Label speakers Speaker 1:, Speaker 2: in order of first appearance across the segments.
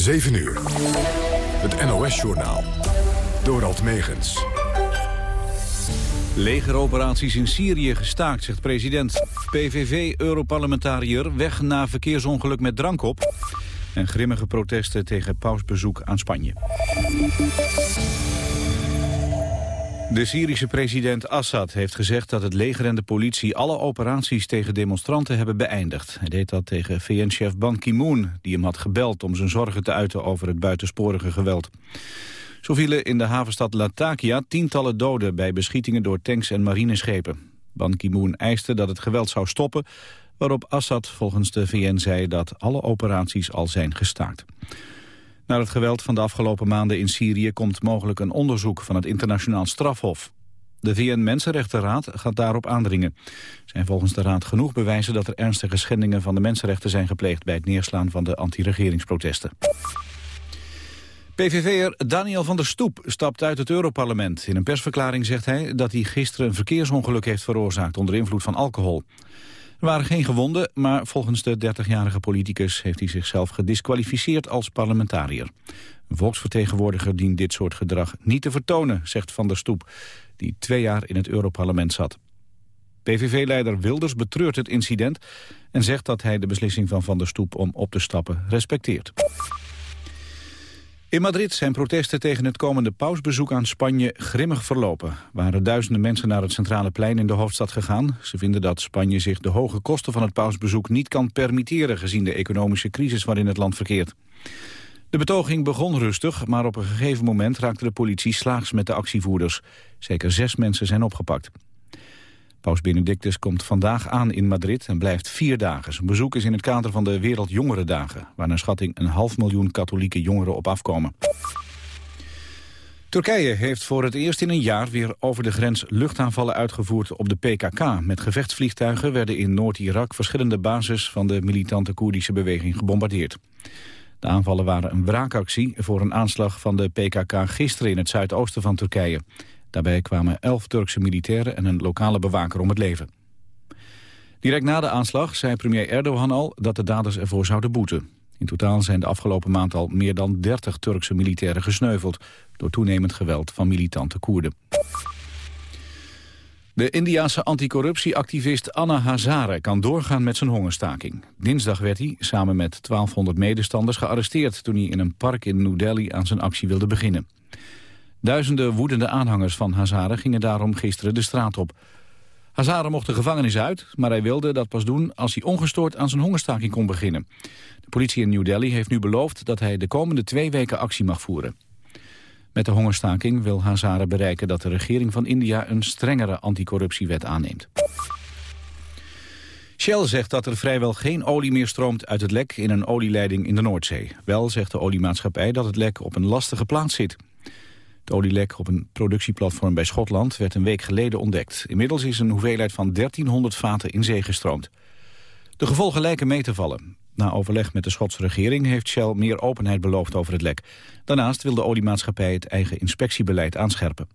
Speaker 1: 7 uur. Het NOS-journaal. Dorald Megens.
Speaker 2: Legeroperaties in Syrië gestaakt, zegt president. PVV-europarlementariër weg na verkeersongeluk met drank op. En grimmige protesten tegen pausbezoek aan Spanje. De Syrische president Assad heeft gezegd dat het leger en de politie alle operaties tegen demonstranten hebben beëindigd. Hij deed dat tegen VN-chef Ban Ki-moon, die hem had gebeld om zijn zorgen te uiten over het buitensporige geweld. Zo vielen in de havenstad Latakia tientallen doden bij beschietingen door tanks en marineschepen. Ban Ki-moon eiste dat het geweld zou stoppen, waarop Assad volgens de VN zei dat alle operaties al zijn gestaakt. Naar het geweld van de afgelopen maanden in Syrië komt mogelijk een onderzoek van het internationaal strafhof. De VN-Mensenrechtenraad gaat daarop aandringen. Er zijn volgens de raad genoeg bewijzen dat er ernstige schendingen van de mensenrechten zijn gepleegd bij het neerslaan van de anti-regeringsprotesten. PVV'er Daniel van der Stoep stapt uit het Europarlement. In een persverklaring zegt hij dat hij gisteren een verkeersongeluk heeft veroorzaakt onder invloed van alcohol. Er waren geen gewonden, maar volgens de 30-jarige politicus heeft hij zichzelf gedisqualificeerd als parlementariër. Een volksvertegenwoordiger dient dit soort gedrag niet te vertonen, zegt Van der Stoep, die twee jaar in het Europarlement zat. PVV-leider Wilders betreurt het incident en zegt dat hij de beslissing van Van der Stoep om op te stappen respecteert. In Madrid zijn protesten tegen het komende pausbezoek aan Spanje grimmig verlopen. Waren duizenden mensen naar het centrale plein in de hoofdstad gegaan. Ze vinden dat Spanje zich de hoge kosten van het pausbezoek niet kan permitteren... gezien de economische crisis waarin het land verkeert. De betoging begon rustig, maar op een gegeven moment raakte de politie slaags met de actievoerders. Zeker zes mensen zijn opgepakt. Paus Benedictus komt vandaag aan in Madrid en blijft vier dagen. Zijn bezoek is in het kader van de Wereldjongerendagen... waar naar schatting een half miljoen katholieke jongeren op afkomen. Turkije heeft voor het eerst in een jaar weer over de grens luchtaanvallen uitgevoerd op de PKK. Met gevechtsvliegtuigen werden in Noord-Irak verschillende bases van de militante Koerdische beweging gebombardeerd. De aanvallen waren een wraakactie voor een aanslag van de PKK gisteren in het zuidoosten van Turkije. Daarbij kwamen elf Turkse militairen en een lokale bewaker om het leven. Direct na de aanslag zei premier Erdogan al dat de daders ervoor zouden boeten. In totaal zijn de afgelopen maand al meer dan 30 Turkse militairen gesneuveld... door toenemend geweld van militante Koerden. De Indiase anticorruptieactivist Anna Hazare kan doorgaan met zijn hongerstaking. Dinsdag werd hij, samen met 1200 medestanders, gearresteerd... toen hij in een park in New Delhi aan zijn actie wilde beginnen. Duizenden woedende aanhangers van Hazare gingen daarom gisteren de straat op. Hazare mocht de gevangenis uit, maar hij wilde dat pas doen als hij ongestoord aan zijn hongerstaking kon beginnen. De politie in New Delhi heeft nu beloofd dat hij de komende twee weken actie mag voeren. Met de hongerstaking wil Hazare bereiken dat de regering van India een strengere anticorruptiewet aanneemt. Shell zegt dat er vrijwel geen olie meer stroomt uit het lek in een olieleiding in de Noordzee. Wel zegt de oliemaatschappij dat het lek op een lastige plaats zit. Het olielek op een productieplatform bij Schotland werd een week geleden ontdekt. Inmiddels is een hoeveelheid van 1300 vaten in zee gestroomd. De gevolgen lijken mee te vallen. Na overleg met de Schotse regering heeft Shell meer openheid beloofd over het lek. Daarnaast wil de oliemaatschappij het eigen inspectiebeleid aanscherpen.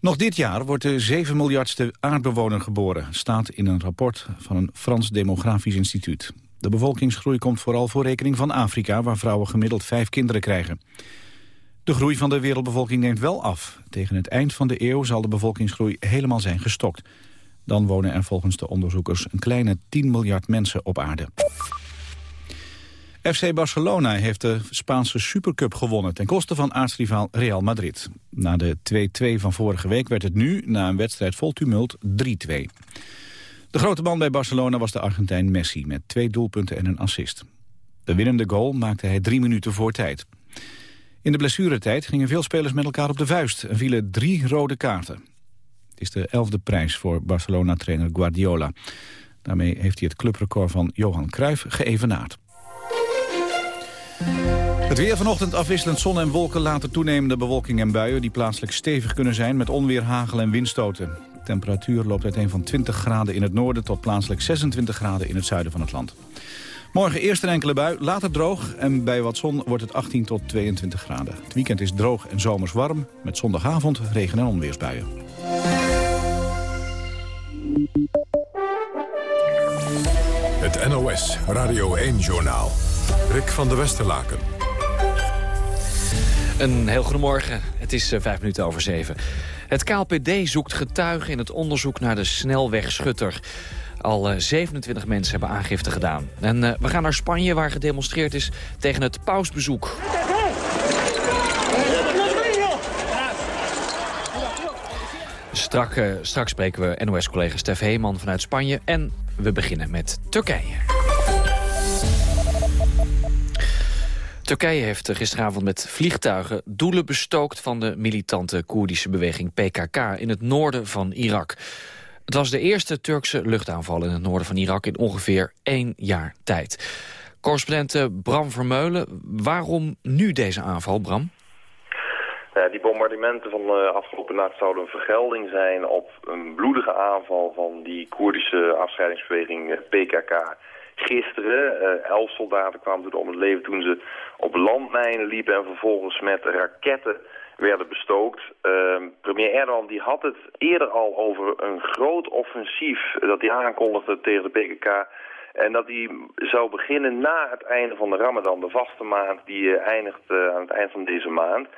Speaker 2: Nog dit jaar wordt de 7 miljardste aardbewoner geboren, staat in een rapport van een Frans demografisch instituut. De bevolkingsgroei komt vooral voor rekening van Afrika, waar vrouwen gemiddeld vijf kinderen krijgen. De groei van de wereldbevolking neemt wel af. Tegen het eind van de eeuw zal de bevolkingsgroei helemaal zijn gestokt. Dan wonen er volgens de onderzoekers een kleine 10 miljard mensen op aarde. FC Barcelona heeft de Spaanse Supercup gewonnen... ten koste van aartsrivaal Real Madrid. Na de 2-2 van vorige week werd het nu, na een wedstrijd vol tumult, 3-2. De grote man bij Barcelona was de Argentijn Messi... met twee doelpunten en een assist. De winnende goal maakte hij drie minuten voor tijd. In de blessuretijd gingen veel spelers met elkaar op de vuist... en vielen drie rode kaarten. Het is de elfde prijs voor Barcelona-trainer Guardiola. Daarmee heeft hij het clubrecord van Johan Cruijff geëvenaard. Het weer vanochtend afwisselend zon en wolken, later toenemende bewolking en buien... die plaatselijk stevig kunnen zijn met onweer, hagel en windstoten. De temperatuur loopt uiteen van 20 graden in het noorden... tot plaatselijk 26 graden in het zuiden van het land. Morgen eerst een enkele bui, later droog en bij wat zon wordt het 18 tot 22 graden. Het weekend is droog en zomers warm, met zondagavond regen- en onweersbuien.
Speaker 1: Het NOS Radio 1-journaal. Rick van der Westerlaken.
Speaker 3: Een heel goedemorgen. Het is uh, vijf minuten over zeven. Het KLPD zoekt getuigen in het onderzoek naar de snelwegschutter. Al 27 eh, mensen hebben aangifte gedaan. En uh, we gaan naar Spanje, waar gedemonstreerd is tegen het pausbezoek. Strak, uh, straks spreken we NOS-collega Stef Heeman vanuit Spanje. En we beginnen met Turkije. Turkije heeft gisteravond met vliegtuigen doelen bestookt van de militante Koerdische beweging PKK in het noorden van Irak. Het was de eerste Turkse luchtaanval in het noorden van Irak in ongeveer één jaar tijd. Correspondent eh, Bram Vermeulen, waarom nu deze aanval, Bram?
Speaker 4: die bombardementen van de afgelopen nacht zouden een vergelding zijn op een bloedige aanval van die Koerdische afscheidingsbeweging eh, PKK. Gisteren, elf soldaten kwamen om het leven toen ze op landmijnen liepen en vervolgens met raketten werden bestookt. Uh, premier Erdogan die had het eerder al over een groot offensief dat hij aankondigde tegen de PKK. En dat die zou beginnen na het einde van de Ramadan, de vaste maand, die uh, eindigt uh, aan het eind van deze maand.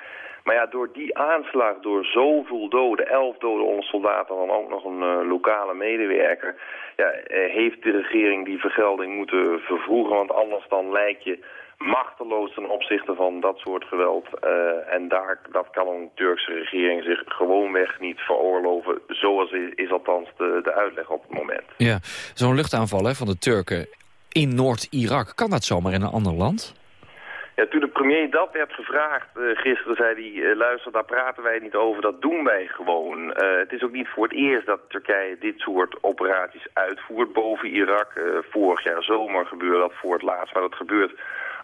Speaker 4: Maar ja, door die aanslag, door zoveel doden, elf doden onder soldaten... en dan ook nog een uh, lokale medewerker... Ja, heeft de regering die vergelding moeten vervroegen. Want anders dan lijkt je machteloos ten opzichte van dat soort geweld. Uh, en daar, dat kan een Turkse regering zich gewoonweg niet veroorloven. Zoals is, is althans de, de uitleg op het moment.
Speaker 3: Ja, zo'n luchtaanval hè, van de Turken in Noord-Irak, kan dat zomaar in een ander land?
Speaker 4: Ja, toen de premier dat werd gevraagd uh, gisteren, zei hij... Uh, luister, daar praten wij niet over, dat doen wij gewoon. Uh, het is ook niet voor het eerst dat Turkije dit soort operaties uitvoert boven Irak. vorig jaar zomer gebeurde dat voor het laatst, maar dat gebeurt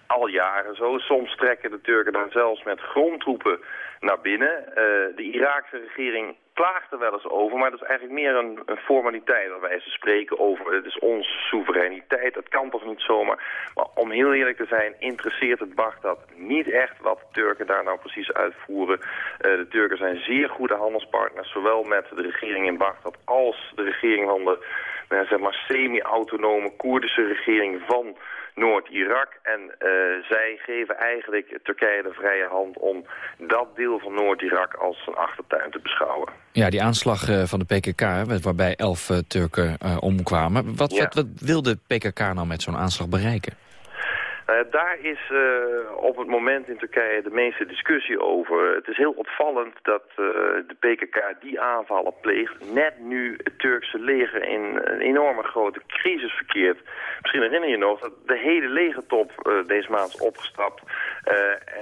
Speaker 4: al jaren zo. Soms trekken de Turken dan zelfs met grondtroepen naar binnen. Uh, de Iraakse regering klaagt er wel eens over, maar dat is eigenlijk meer een, formaliteit dat wij ze spreken over. Het is onze soevereiniteit, dat kan toch niet zomaar. Maar om heel eerlijk te zijn, interesseert het Baghdad niet echt wat de Turken daar nou precies uitvoeren. Uh, de Turken zijn zeer goede handelspartners, zowel met de regering in Baghdad als de regering van de zeg maar semi-autonome Koerdische regering van Noord-Irak. En uh, zij geven eigenlijk Turkije de vrije hand om dat deel van Noord-Irak als een achtertuin te beschouwen.
Speaker 3: Ja, die aanslag uh, van de PKK, waarbij elf uh, Turken omkwamen. Wat, ja. wat, wat wil de PKK nou met zo'n aanslag bereiken?
Speaker 4: Uh, daar is uh, op het moment in Turkije de meeste discussie over. Het is heel opvallend dat uh, de PKK die aanvallen pleegt... net nu het Turkse leger in een enorme grote crisis verkeert. Misschien herinner je nog dat de hele legertop deze maand is opgestapt...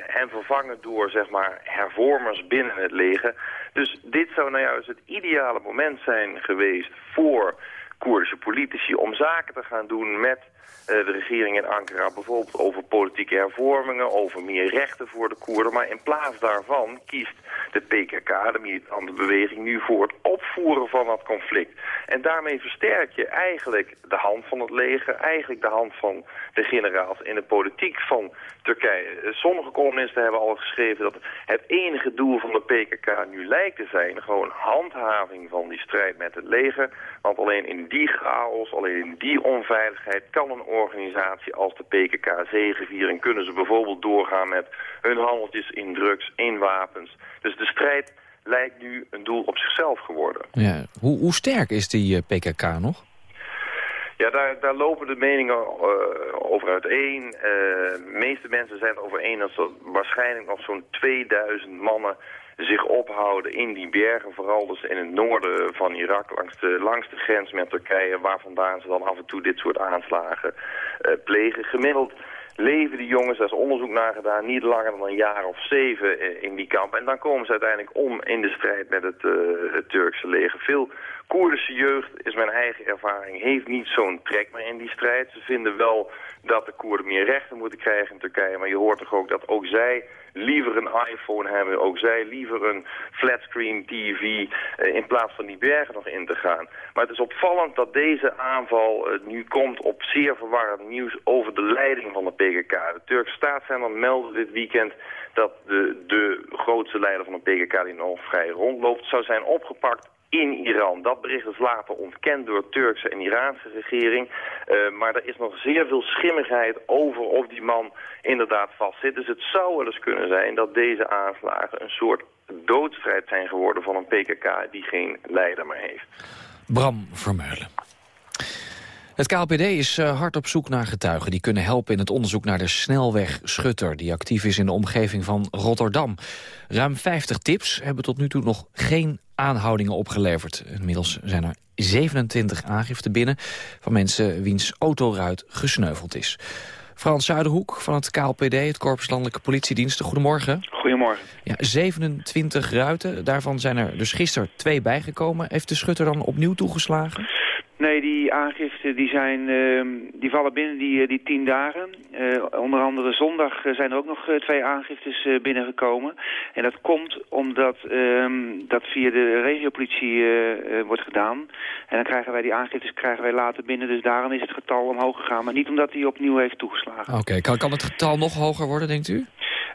Speaker 4: en vervangen door zeg maar, hervormers binnen het leger. Dus dit zou nou juist het ideale moment zijn geweest voor Koerdische politici... om zaken te gaan doen met eh, de regering in Ankara bijvoorbeeld over politieke hervormingen, over meer rechten voor de Koerden. Maar in plaats daarvan kiest de PKK, de militante beweging, nu voor het opvoeren van dat conflict. En daarmee versterk je eigenlijk de hand van het leger, eigenlijk de hand van de generaals in de politiek van Turkije. Sommige columnisten hebben al geschreven dat het enige doel van de PKK nu lijkt te zijn gewoon handhaving van die strijd met het leger. Want alleen in die chaos, alleen in die onveiligheid kan een organisatie als de PKK zegevieren... en kunnen ze bijvoorbeeld doorgaan met hun handeltjes in drugs, in wapens. Dus de strijd lijkt nu een doel op zichzelf geworden.
Speaker 3: Ja. Hoe, hoe sterk is die eh, PKK nog?
Speaker 4: Ja, daar, daar lopen de meningen uh, over uiteen. Uh, de meeste mensen zijn het over één dat ze waarschijnlijk nog zo'n 2000 mannen zich ophouden in die bergen, vooral dus in het noorden van Irak, langs de, langs de grens met Turkije, waar vandaan ze dan af en toe dit soort aanslagen uh, plegen. Gemiddeld leven die jongens, daar is onderzoek naar gedaan, niet langer dan een jaar of zeven uh, in die kamp. En dan komen ze uiteindelijk om in de strijd met het, uh, het Turkse leger. Veel Koerdische jeugd, is mijn eigen ervaring, heeft niet zo'n trek meer in die strijd. Ze vinden wel dat de Koerden meer rechten moeten krijgen in Turkije. Maar je hoort toch ook dat ook zij liever een iPhone hebben. Ook zij liever een flatscreen TV eh, in plaats van die bergen nog in te gaan. Maar het is opvallend dat deze aanval eh, nu komt op zeer verwarrend nieuws over de leiding van de PKK. De Turkse staatszender meldde dit weekend dat de, de grootste leider van de PKK die nog vrij rondloopt zou zijn opgepakt in Iran. Dat bericht is later ontkend door de Turkse en Iraanse regering. maar er is nog zeer veel schimmigheid over of die man inderdaad vastzit. Dus het zou wel eens kunnen zijn dat deze aanslagen een soort doodstrijd zijn geworden van een PKK die geen leider meer heeft.
Speaker 3: Bram Vermeulen. Het KLPD is uh, hard op zoek naar getuigen die kunnen helpen in het onderzoek naar de snelwegschutter die actief is in de omgeving van Rotterdam. Ruim 50 tips hebben tot nu toe nog geen aanhoudingen opgeleverd. Inmiddels zijn er 27 aangiften binnen van mensen wiens autoruit gesneuveld is. Frans Zuiderhoek van het KLPD, het Korps Landelijke Politiediensten. Goedemorgen.
Speaker 5: Goedemorgen.
Speaker 3: Ja, 27 ruiten, daarvan zijn er dus gisteren twee bijgekomen. Heeft de schutter dan opnieuw toegeslagen?
Speaker 5: Nee, die aangiften die zijn, uh, die vallen binnen die, eh, die tien dagen. Uh, onder andere zondag eh, zijn er ook nog twee aangiftes binnengekomen. En dat komt omdat uh, dat via de regiopolitie wordt gedaan. En dan krijgen wij die aangiftes krijgen wij later binnen. Dus daarom is het getal omhoog gegaan. Maar niet omdat hij opnieuw heeft toegeslagen.
Speaker 3: Oké, kan, kan het getal nog hoger worden, denkt u?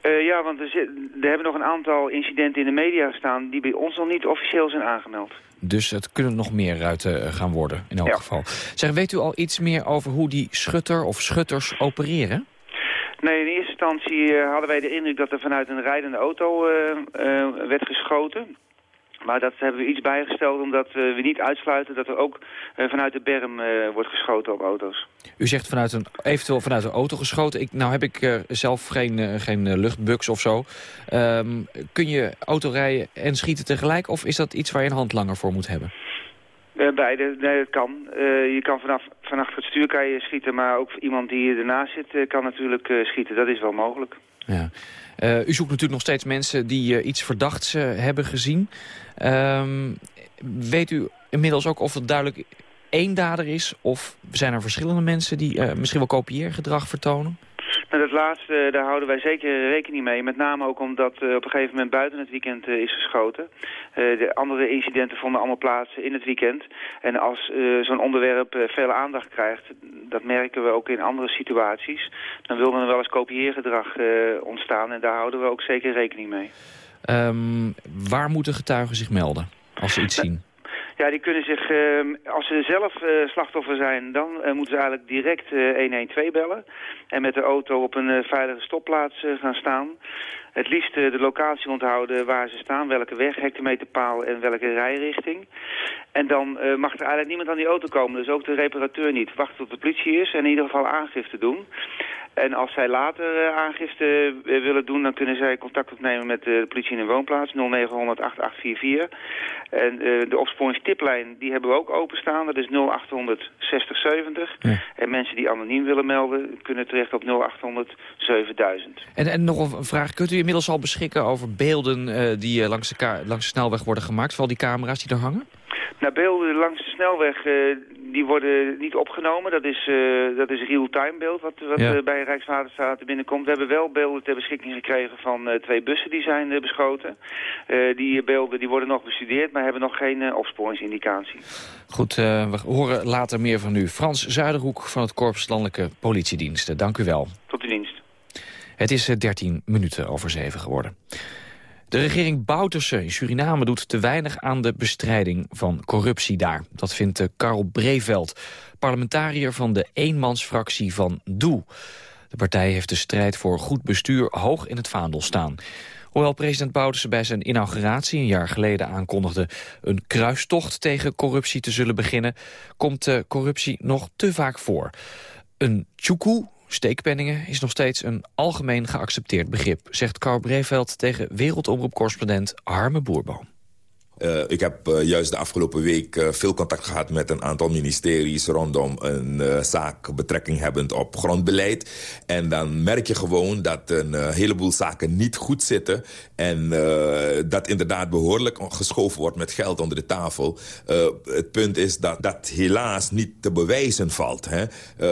Speaker 5: Ja, want er, er hebben nog een aantal incidenten in de media staan... die bij ons nog niet officieel zijn aangemeld.
Speaker 3: Dus het kunnen nog meer ruiten eh, gaan worden, in elk geval. Zeg, weet u al iets meer over hoe die schutter of schutters opereren?
Speaker 5: Nee, in eerste instantie eh, hadden wij de indruk dat er vanuit een rijdende auto uh, werd geschoten. Maar dat hebben we iets bijgesteld omdat we niet uitsluiten dat er ook eh, vanuit de berm uh, wordt geschoten op auto's.
Speaker 3: U zegt vanuit een, eventueel vanuit een auto geschoten. Ik, nou heb ik uh, zelf geen, geen luchtbugs of zo. Um, kun je auto rijden en schieten tegelijk of is dat iets waar je een handlanger voor moet hebben?
Speaker 5: beide, nee, dat kan. je kan vanaf, vanaf het stuur kan je schieten, maar ook iemand die ernaast zit kan natuurlijk schieten. Dat is wel mogelijk.
Speaker 3: Ja. Uh, u zoekt natuurlijk nog steeds mensen die uh, iets verdachts uh, hebben gezien. Um, weet u inmiddels ook of het duidelijk één dader is... of zijn er verschillende mensen die misschien wel kopieergedrag vertonen?
Speaker 5: Met het laatste, daar houden wij zeker rekening mee. Met name ook omdat uh, op een gegeven moment buiten het weekend uh, is geschoten. Uh, de andere incidenten vonden allemaal plaats in het weekend. En als zo'n onderwerp veel aandacht krijgt, dat merken we ook in andere situaties... dan wil er wel eens kopieergedrag ontstaan en daar houden we ook zeker rekening mee.
Speaker 3: Um, waar moeten getuigen zich melden als ze iets zien?
Speaker 5: Ja, die kunnen zich, uh, als ze zelf uh, slachtoffer zijn, dan uh, moeten ze eigenlijk direct 112 bellen. En met de auto op een veilige stopplaats gaan staan. Het liefst de locatie onthouden waar ze staan, welke weg, hectometerpaal en welke rijrichting. En dan mag er eigenlijk niemand aan die auto komen, dus ook de reparateur niet. Wachten tot de politie is en in ieder geval aangifte doen. En als zij later uh, aangifte uh, willen doen, dan kunnen zij contact opnemen met de politie in een woonplaats, 0900 8844. En de opsporingstiplijn, die hebben we ook openstaan, dat is 0800 6070. Ja. En mensen die anoniem willen melden, kunnen terecht op 0800 7000.
Speaker 3: En, en nog een vraag, kunt u inmiddels al beschikken over beelden die langs de, langs de snelweg worden gemaakt, vooral die camera's die er hangen?
Speaker 5: Nou, beelden langs de snelweg, uh, die worden niet opgenomen. Dat is, uh, dat is real-time beeld wat, wat ja. bij Rijkswaterstaat binnenkomt. We hebben wel beelden ter beschikking gekregen van twee bussen die zijn beschoten. die beelden die worden nog bestudeerd, maar hebben nog geen opsporingsindicatie.
Speaker 3: Goed, we horen later meer van u. Frans Zuiderhoek van het Korps Landelijke Politiediensten. Dank u wel.
Speaker 5: Tot uw dienst.
Speaker 3: Het is 13 minuten over 7 geworden. De regering Bouterse in Suriname doet te weinig aan de bestrijding van corruptie daar. Dat vindt Karl Breveld, parlementariër van de eenmansfractie van DOE. De partij heeft de strijd voor goed bestuur hoog in het vaandel staan. Hoewel president Bouterse bij zijn inauguratie een jaar geleden aankondigde... een kruistocht tegen corruptie te zullen beginnen... komt de corruptie nog te vaak voor. Een tjoekoe Steekpenningen is nog steeds een algemeen geaccepteerd begrip... zegt Carl Breveld tegen wereldomroepcorrespondent Harme Boerboom.
Speaker 6: Uh, ik heb uh, juist de afgelopen week uh, veel contact gehad met een aantal ministeries... rondom een zaak betrekking hebbend op grondbeleid. En dan merk je gewoon dat een heleboel zaken niet goed zitten... en dat inderdaad behoorlijk geschoven wordt met geld onder de tafel. het punt is dat dat helaas niet te bewijzen valt. Hè?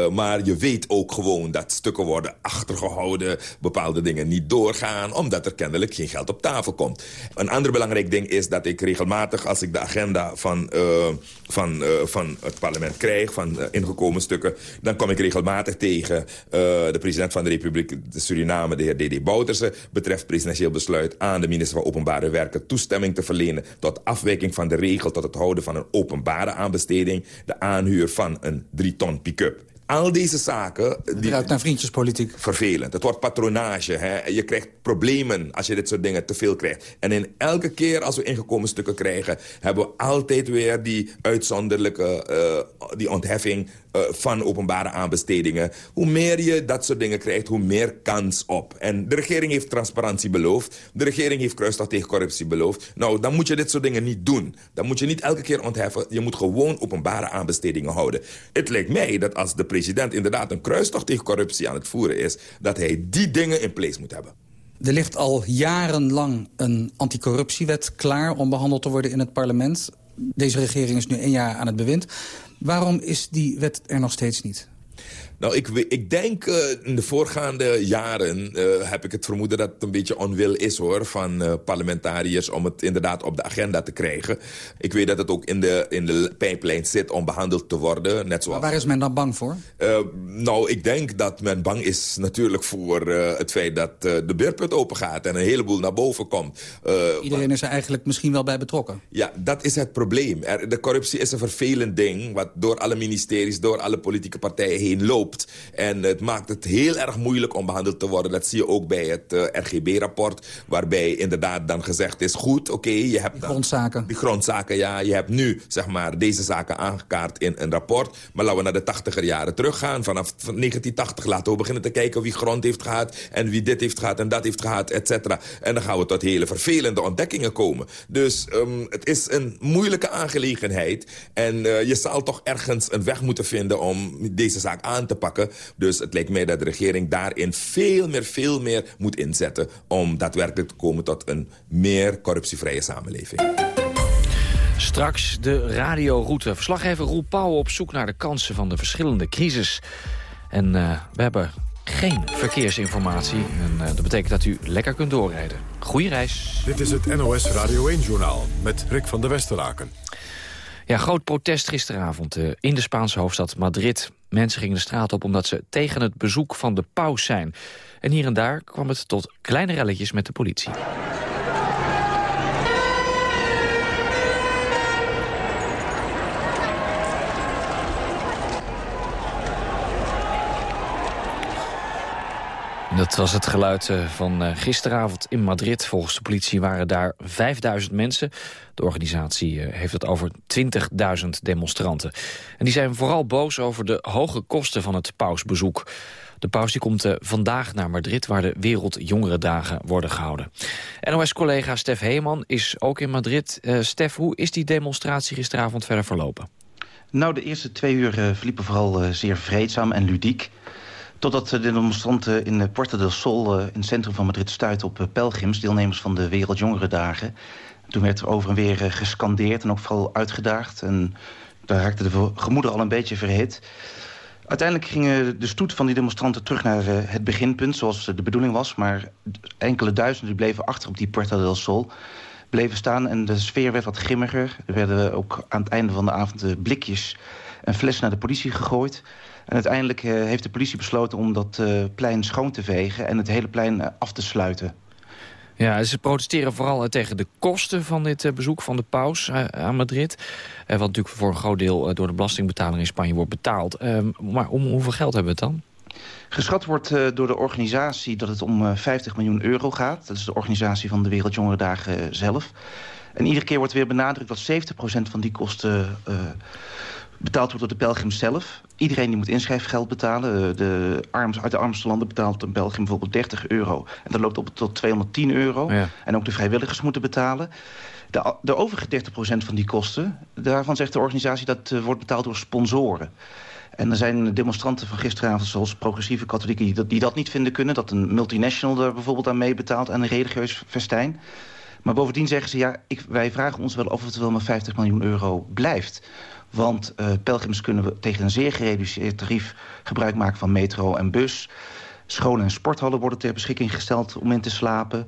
Speaker 6: maar je weet ook gewoon dat stukken worden achtergehouden... bepaalde dingen niet doorgaan... omdat er kennelijk geen geld op tafel komt. Een ander belangrijk ding is dat ik regelmatig, als ik de agenda van, uh, van, uh, van het parlement krijg... van uh, ingekomen stukken, dan kom ik regelmatig tegen... de president van de Republiek de Suriname, de heer D.D. Bouterse... betreft presidentieel besluit aan de minister van Openbare Werken... toestemming te verlenen tot afwijking van de regel... tot het houden van een openbare aanbesteding... de aanhuur van een drie ton pick-up. Al deze zaken...
Speaker 7: Die, ruikt naar vriendjespolitiek.
Speaker 6: Vervelend. Het wordt patronage. Hè? Je krijgt problemen als je dit soort dingen te veel krijgt. En in elke keer als we ingekomen stukken krijgen... hebben we altijd weer die uitzonderlijke uh, die ontheffing uh, van openbare aanbestedingen. Hoe meer je dat soort dingen krijgt, hoe meer kans op. En de regering heeft transparantie beloofd. De regering heeft kruisdag tegen corruptie beloofd. Nou, dan moet je dit soort dingen niet doen. Dan moet je niet elke keer ontheffen. Je moet gewoon openbare aanbestedingen houden. Het lijkt mij dat als de president inderdaad een kruistocht tegen corruptie aan het voeren is... dat hij die dingen in place moet hebben.
Speaker 7: Er ligt al jarenlang een anticorruptiewet klaar om behandeld te worden in het parlement. Deze regering is nu één jaar aan het bewind. Waarom is die wet er nog steeds niet?
Speaker 6: Nou, ik, ik denk uh, in de voorgaande jaren uh, heb ik het vermoeden dat het een beetje onwil is hoor, van uh, parlementariërs om het inderdaad op de agenda te krijgen. Ik weet dat het ook in de, in de pijplijn zit om behandeld te worden. Net zoals...
Speaker 7: Maar waar is men dan bang voor?
Speaker 6: nou, ik denk dat men bang is natuurlijk voor het feit dat de beurput open gaat en een heleboel naar boven komt.
Speaker 7: Iedereen maar... is er eigenlijk misschien wel bij betrokken.
Speaker 6: Ja, dat is het probleem. Er, de corruptie is een vervelend ding wat door alle ministeries, door alle politieke partijen heen loopt. En het maakt het heel erg moeilijk om behandeld te worden. Dat zie je ook bij het uh, eh, RGB-rapport. Waarbij inderdaad dan gezegd is... goed, oké, je hebt...
Speaker 7: Die grondzaken.
Speaker 6: Die grondzaken, ja. Je hebt nu, zeg maar, deze zaken aangekaart in een rapport. Maar laten we naar de tachtiger jaren teruggaan. Vanaf 1980 laten we beginnen te kijken wie grond heeft gehad... en wie dit heeft gehad en dat heeft gehad, et cetera. En dan gaan we tot hele vervelende ontdekkingen komen. Dus um, het is een moeilijke aangelegenheid. En uh, je zal toch ergens een weg moeten vinden om deze zaak aan te pakken. Dus het lijkt mij dat de regering daarin veel meer, veel meer moet inzetten... om daadwerkelijk te komen tot een meer corruptievrije samenleving.
Speaker 3: Straks de radioroute. Verslaggever Roel Pauw op zoek naar de kansen van de verschillende crisis. En uh, we hebben geen verkeersinformatie. En uh, dat betekent dat u lekker kunt doorrijden. Goeie reis.
Speaker 1: Dit is het NOS Radio 1-journaal met Rick van der Westeraken.
Speaker 3: Ja, groot protest gisteravond uh, in de Spaanse hoofdstad Madrid. Mensen gingen de straat op omdat ze tegen het bezoek van de paus zijn. En hier en daar kwam het tot kleine relletjes met de politie. Dat was het geluid eh, van eh, gisteravond in Madrid. Volgens de politie waren daar 5000 mensen. De organisatie eh, heeft het over 20.000 demonstranten. En die zijn vooral boos over de hoge kosten van het pausbezoek. De paus die komt vandaag naar Madrid, waar de Wereldjongerendagen worden gehouden. NOS-collega Stef Heeman is ook in Madrid. Uh, Stef, hoe is die demonstratie gisteravond verder verlopen?
Speaker 8: Nou, de eerste twee uur verliepen vooral zeer vreedzaam en ludiek. Totdat de demonstranten in Puerta del Sol, in het centrum van Madrid, stuiten op pelgrims, deelnemers van de Wereldjongerendagen. Toen werd er over en weer eh, gescandeerd en ook vooral uitgedaagd. En daar raakte de gemoeder al een beetje verhit. Uiteindelijk gingen de stoet van die demonstranten terug naar eh, het beginpunt... zoals de bedoeling was. Maar enkele duizenden bleven achter op die Puerta del Sol bleven staan en de sfeer werd wat grimmiger. Er werden ook aan het einde van de avond eh, blikjes en flessen naar de politie gegooid. En uiteindelijk heeft de politie besloten om dat plein schoon te vegen... en het hele plein af te sluiten.
Speaker 3: Ja, ze protesteren vooral eh, tegen de kosten van dit eh, bezoek van de paus eh, aan Madrid. Wat natuurlijk voor een groot deel door de belastingbetaler in Spanje wordt betaald. Ehm, maar om hoeveel geld hebben we het dan?
Speaker 8: Geschat wordt door de organisatie dat het om 50 miljoen euro gaat. Dat is de organisatie van de Wereldjongerendagen zelf. En iedere keer wordt weer benadrukt dat 70% van die kosten betaald wordt door de pelgrim zelf. Iedereen die moet inschrijfgeld betalen. De arms, uit de armste landen betaalt een Belgium bijvoorbeeld 30 euro. En dat loopt op tot 210 euro. En ook de vrijwilligers moeten betalen. De, de overige 30% van die kosten, daarvan zegt de organisatie... dat uh, wordt betaald door sponsoren. En er zijn demonstranten van gisteravond, zoals progressieve katholieken... Die dat, die dat niet vinden kunnen, dat een multinational er bijvoorbeeld aan meebetaalt... aan een religieus festijn. Maar bovendien zeggen ze, ja, ik, wij vragen ons wel of het wel maar 50 miljoen euro blijft. Want uh, pelgrims kunnen we tegen een zeer gereduceerd tarief gebruik maken van metro en bus. Scholen en sporthallen worden ter beschikking gesteld om in te slapen.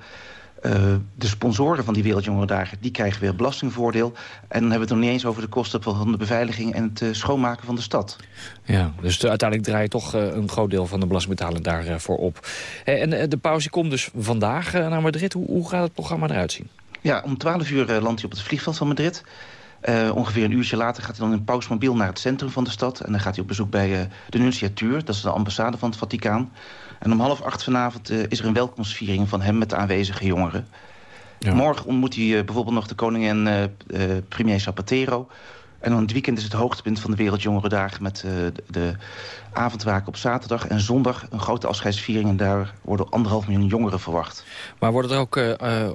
Speaker 8: Uh, de sponsoren van die Wereldjongerendagen die krijgen weer belastingvoordeel. En dan hebben we het nog niet eens over de kosten van de beveiliging... en het uh, schoonmaken van de stad.
Speaker 3: Ja, dus uiteindelijk draai je toch uh, een groot deel van de belastingbetaler daarvoor op. en de pauze komt dus vandaag naar Madrid. Hoe, hoe, gaat het programma eruit zien?
Speaker 8: Ja, om 12 uur landt hij op het vliegveld van Madrid. Ongeveer een uurtje later gaat hij dan in pausmobiel naar het centrum van de stad. En dan gaat hij op bezoek bij de Nunciatuur, dat is de ambassade van het Vaticaan. En om half acht vanavond uh, is er een welkomstviering van hem met de aanwezige jongeren. Ja. Morgen ontmoet hij bijvoorbeeld nog de koningin uh, premier Zapatero. En dan het weekend is het hoogtepunt van de Wereldjongerendagen... met de, de avondwaken op zaterdag en zondag een grote afscheidsviering. En daar worden anderhalf miljoen jongeren verwacht.
Speaker 3: Maar worden er ook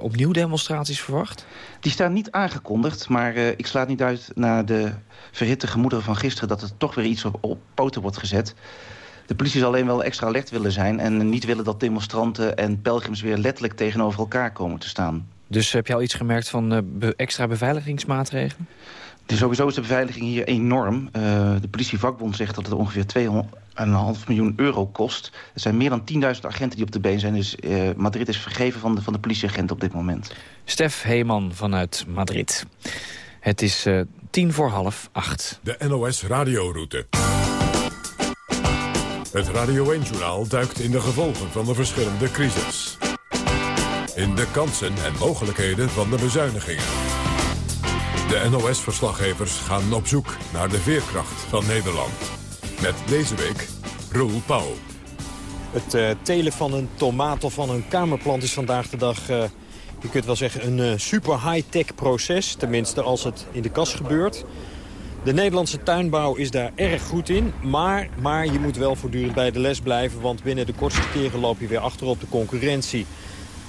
Speaker 3: opnieuw demonstraties verwacht?
Speaker 8: Die staan niet aangekondigd, maar ik slaat niet uit... na de verhitte gemoederen van gisteren... dat er toch weer iets op, op poten wordt gezet... De politie zal alleen wel extra alert willen zijn... en niet willen dat demonstranten en pelgrims weer letterlijk tegenover elkaar komen te staan.
Speaker 3: Dus heb je al iets gemerkt van uh, extra beveiligingsmaatregelen?
Speaker 8: Dus sowieso is de beveiliging hier enorm. Uh, de politievakbond zegt dat het ongeveer 2,5 miljoen euro kost. Er zijn meer dan 10.000 agenten die op de been zijn. Dus uh, Madrid is vergeven van de, van de politieagenten op dit moment.
Speaker 3: Stef Heeman vanuit Madrid. Het is uh, tien voor half acht.
Speaker 1: De NOS Radioroute. Het Radio 1-journaal duikt in de gevolgen van de verschillende crisis. In de kansen en mogelijkheden van de bezuinigingen. De NOS-verslaggevers gaan op zoek naar de veerkracht van Nederland. Met deze week Roel Pauw.
Speaker 9: Het uh, telen van een tomaat of van een kamerplant is vandaag de dag... Uh, je kunt wel zeggen een uh, super high-tech proces. Tenminste als het in de kas gebeurt. De Nederlandse tuinbouw is daar erg goed in. Maar, maar je moet wel voortdurend bij de les blijven... want binnen de kortste keren loop je weer achter op de concurrentie.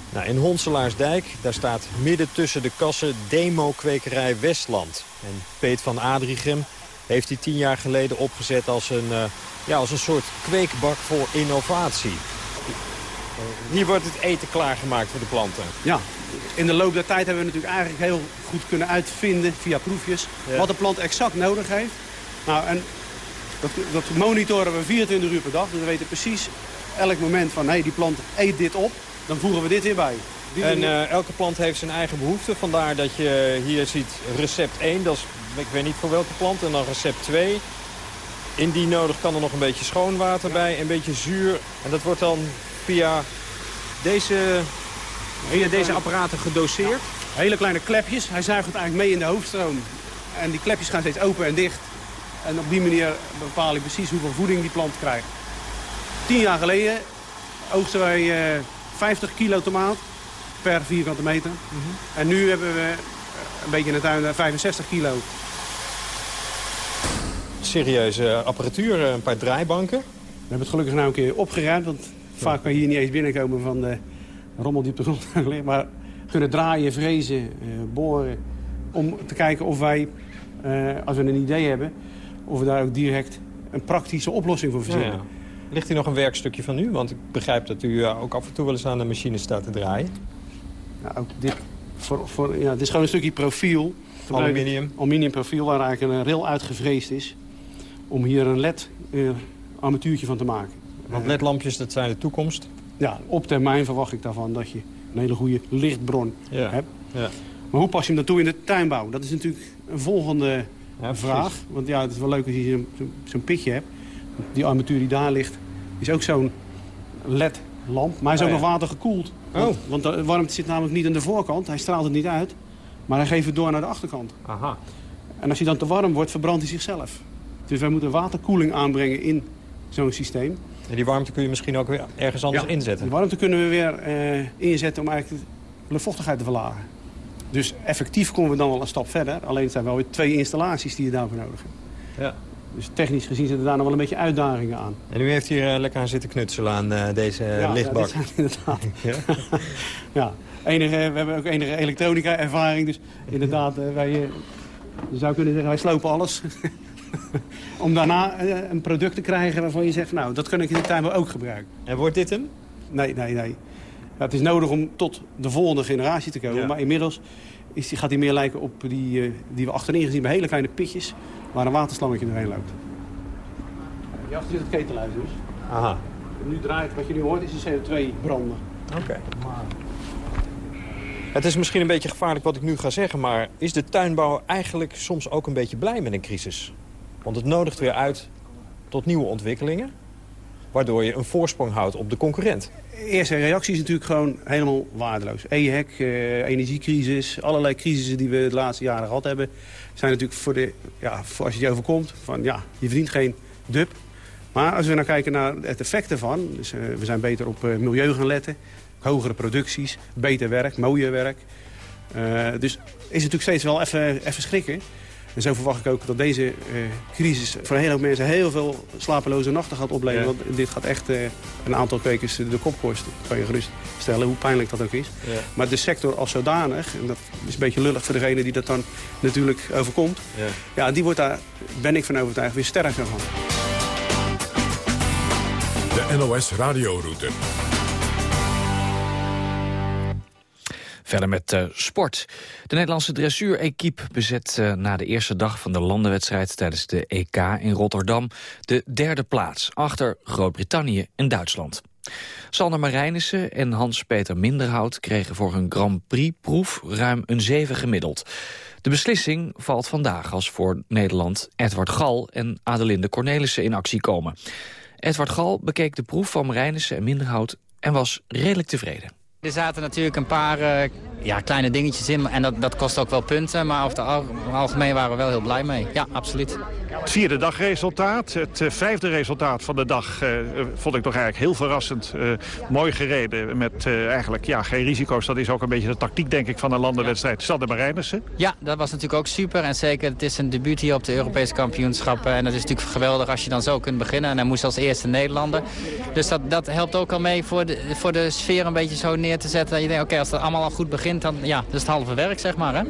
Speaker 9: Nou, in Honselaarsdijk, daar staat midden tussen de kassen demo-kwekerij Westland. En Peet van Adrichem heeft die tien jaar geleden opgezet als een, uh, ja, als een soort kweekbak voor innovatie. Hier wordt het eten klaargemaakt voor de planten.
Speaker 10: Ja, in de loop der tijd hebben we natuurlijk eigenlijk heel goed kunnen uitvinden via proefjes wat de plant exact nodig heeft. Nou, en dat, dat monitoren we 24 uur per dag. Dus we weten precies elk moment van hey, die plant eet dit op. Dan voegen we dit hierbij.
Speaker 9: en uh, elke plant heeft zijn eigen behoefte. Vandaar dat je hier ziet recept 1. Dat is, ik weet niet voor welke plant. En dan recept 2. Indien nodig kan er nog een beetje schoon water bij. Een beetje zuur. En dat wordt dan via deze
Speaker 10: Via deze apparaten gedoseerd. hele kleine klepjes. Hij zuigt het eigenlijk mee in de hoofdstroom. En die klepjes gaan steeds open en dicht. En op die manier bepaal ik precies hoeveel voeding die plant krijgt. Tien jaar geleden oogsten wij uh, 50 kilo tomaat per vierkante meter. Mm -hmm. En nu hebben we een beetje in de tuin 65 kilo.
Speaker 9: Serieuze apparatuur, een paar draaibanken.
Speaker 10: We hebben het gelukkig nou een keer opgeruimd. Want vaak kan je hier niet eens binnenkomen van de rommel die op de grond ligt. Maar kunnen draaien, vrezen, boren. Om te kijken of wij, als we een idee hebben... of we daar ook direct een praktische oplossing voor verzinnen. Ja.
Speaker 9: Ligt hier nog een werkstukje van u? Want ik begrijp dat u uh, ook af en toe wel eens aan de machine staat te draaien.
Speaker 10: Nou, ook dit, voor, voor, ja, dit is gewoon een stukje profiel.
Speaker 9: Aluminium.
Speaker 10: Aluminium profiel waar eigenlijk een rail uitgevreesd is. Om hier een LED-armatuurtje van te maken.
Speaker 9: Want ledlampjes, dat zijn de toekomst?
Speaker 10: ja, op termijn verwacht ik daarvan dat je een hele goede lichtbron
Speaker 9: ja.
Speaker 10: hebt.
Speaker 9: Ja.
Speaker 10: Maar hoe pas je hem dan toe in de tuinbouw? Dat is natuurlijk een volgende ja, vraag. Want ja, het is wel leuk als je zo'n zo pitje hebt. Die armatuur die daar ligt, is ook zo'n LED-lamp. Maar hij is ook
Speaker 9: oh,
Speaker 10: nog watergekoeld. Want,
Speaker 9: oh.
Speaker 10: want de warmte zit namelijk niet aan de voorkant. Hij straalt het niet uit. Maar hij geeft het door naar de achterkant.
Speaker 9: Aha.
Speaker 10: En als hij dan te warm wordt, verbrandt hij zichzelf. Dus wij moeten waterkoeling aanbrengen in zo'n systeem.
Speaker 9: En die warmte kun je misschien ook weer ergens anders
Speaker 10: ja,
Speaker 9: inzetten?
Speaker 10: die warmte kunnen we weer uh, inzetten om eigenlijk de luchtvochtigheid te verlagen. Dus effectief komen we dan wel een stap verder. Alleen het zijn wel weer twee installaties die je daarvoor nodig hebt.
Speaker 9: Ja.
Speaker 10: Dus technisch gezien zitten daar nog wel een beetje uitdagingen aan.
Speaker 9: En u heeft hier uh, lekker aan zitten knutselen aan uh, deze
Speaker 10: ja,
Speaker 9: lichtbak.
Speaker 10: Ja, inderdaad. ja? ja. Enige, we hebben ook enige elektronica-ervaring. Dus inderdaad, wij, je zou kunnen zeggen, wij slopen alles. om daarna een product te krijgen waarvan je zegt... nou, dat kan ik in de tuin ook gebruiken.
Speaker 9: En wordt dit hem?
Speaker 10: Nee, nee, nee. het is nodig om tot de volgende generatie te komen. Ja. Maar inmiddels is die, gaat hij meer lijken op die, uh, die we achterin gezien... bij hele kleine pitjes waar een waterslangetje doorheen loopt. Ja, achter zit het ketelhuis dus.
Speaker 9: Aha.
Speaker 10: En nu draait, wat je nu hoort, is de CO2 branden.
Speaker 9: Oké. Okay. Het is misschien een beetje gevaarlijk wat ik nu ga zeggen... maar is de tuinbouw eigenlijk soms ook een beetje blij met een crisis? Want het nodigt weer uit tot nieuwe ontwikkelingen... waardoor je een voorsprong houdt op de concurrent.
Speaker 10: Eerste reactie is natuurlijk gewoon helemaal waardeloos. EHEC, eh, energiecrisis, allerlei crisissen die we de laatste jaren gehad hebben... zijn natuurlijk voor de, ja, voor als je die overkomt, van ja, je verdient geen dub. Maar als we nou kijken naar het effect ervan... Dus, uh, we zijn beter op uh, milieu gaan letten hogere producties, beter werk, mooier werk. Uh, dus is het natuurlijk steeds wel even, even schrikken. En zo verwacht ik ook dat deze uh, crisis voor een hele hoop mensen heel veel slapeloze nachten gaat opleveren. Ja. Want dit gaat echt uh, een aantal kwekers de kop kosten. Dat kan je gerust stellen, hoe pijnlijk dat ook is. Ja. Maar de sector als zodanig, en dat is een beetje lullig voor degene die dat dan natuurlijk overkomt. Ja, ja die wordt daar, ben ik van overtuigd, weer sterker van.
Speaker 1: De NOS Radioroute.
Speaker 3: Verder met uh, sport. De Nederlandse dressuur-equipe bezet uh, na de eerste dag van de landenwedstrijd tijdens de EK in Rotterdam de derde plaats achter Groot-Brittannië en Duitsland. Sander Marijnissen en Hans-Peter Minderhout kregen voor hun Grand Prix-proef ruim een 7 gemiddeld. De beslissing valt vandaag als voor Nederland Edward Gal en Adelinde Cornelissen in actie komen. Edward Gal bekeek de proef van Marijnissen en Minderhout en was redelijk tevreden.
Speaker 11: Er zaten natuurlijk een paar uh, ja, kleine dingetjes in en dat, dat kost ook wel punten. Maar over het algemeen waren we wel heel blij mee. Ja, absoluut.
Speaker 12: Het vierde dagresultaat, het uh, vijfde resultaat van de dag, uh, vond ik toch eigenlijk heel verrassend. mooi gereden met eigenlijk ja, geen risico's. Dat is ook een beetje de tactiek denk ik van een landenwedstrijd. Sander Marijnissen.
Speaker 11: Ja, dat was natuurlijk ook super. En zeker, het is een debuut hier op de Europese kampioenschappen. En dat is natuurlijk geweldig als je dan zo kunt beginnen. En hij moest als eerste Nederlander. Dus dat, dat helpt ook al mee voor de, voor de sfeer een beetje zo neer te zetten. Dat je denkt, oké, okay, als het allemaal al goed begint, dan ja, dat is het halve werk, zeg maar. Hè?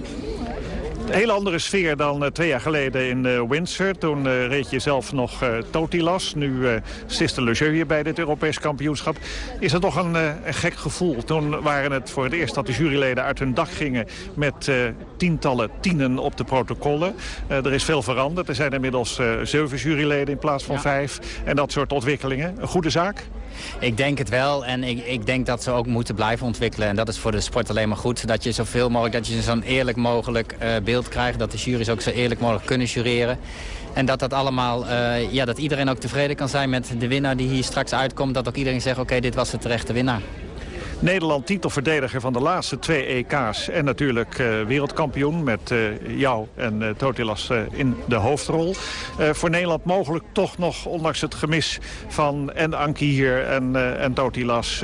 Speaker 12: Een hele andere sfeer dan uh, twee jaar geleden in uh, Windsor. Toen uh, reed je zelf nog Totilas. Nu Sister Le Jeu hier bij dit Europees kampioenschap. Is dat toch een, een, gek gevoel? Toen waren het voor het eerst dat de juryleden uit hun dag gingen... met tientallen tienen op de protocollen. er is veel veranderd. Er zijn inmiddels zeven juryleden in plaats van ja. vijf. En dat soort ontwikkelingen. Een goede zaak?
Speaker 11: Ik denk het wel en ik, ik denk dat ze ook moeten blijven ontwikkelen. En dat is voor de sport alleen maar goed. Dat je zoveel mogelijk, dat je zo'n eerlijk mogelijk uh, beeld krijgt. Dat de jury's ook zo eerlijk mogelijk kunnen jureren. En dat dat allemaal, uh, ja, dat iedereen ook tevreden kan zijn met de winnaar die hier straks uitkomt. Dat ook iedereen zegt, oké, dit was de terechte winnaar.
Speaker 12: Nederland titelverdediger van de laatste twee EK's. En natuurlijk uh, wereldkampioen met uh, jou en uh, Totilas in de hoofdrol. voor Nederland mogelijk toch nog, ondanks het gemis van en Anki hier en, en Totilas...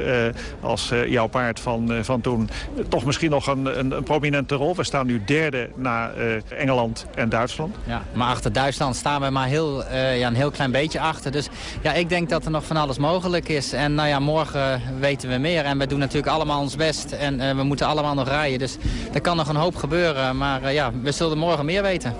Speaker 12: als jouw paard van, van toen, toch misschien nog een, een, een, prominente rol. We staan nu derde na Engeland en Duitsland.
Speaker 11: Ja, maar achter Duitsland staan we maar heel, ja, een heel klein beetje achter. Dus ja, ik denk dat er nog van alles mogelijk is. En nou ja, morgen weten we meer en we doen natuurlijk allemaal ons best. En uh, we moeten allemaal nog rijden. Dus er kan nog een hoop gebeuren. Maar uh, ja, we zullen morgen meer weten.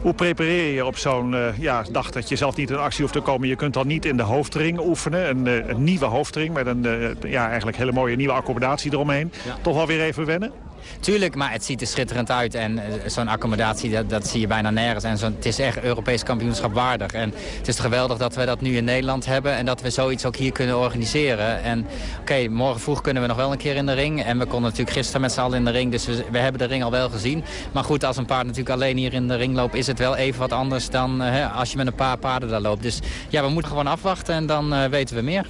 Speaker 12: Hoe prepareer je op zo'n uh, ja, dag dat je zelf niet in actie hoeft te komen? Je kunt dan niet in de hoofdring oefenen. Een, uh, een nieuwe hoofdring met een uh, ja, eigenlijk hele mooie nieuwe accommodatie eromheen. Ja. Toch wel weer even wennen?
Speaker 11: Tuurlijk, maar het ziet er schitterend uit. En zo'n accommodatie, dat, dat, zie je bijna nergens. En zo, het is echt Europees kampioenschap waardig. En het is geweldig dat we dat nu in Nederland hebben. En dat we zoiets ook hier kunnen organiseren. En oké, morgen vroeg kunnen we nog wel een keer in de ring. En we konden natuurlijk gisteren met z'n allen in de ring. Dus we, hebben de ring al wel gezien. Maar goed, als een paard natuurlijk alleen hier in de ring loopt... is het wel even wat anders dan uh, als je met een paar paarden daar loopt. Dus ja, we moeten gewoon afwachten en dan uh, weten we meer.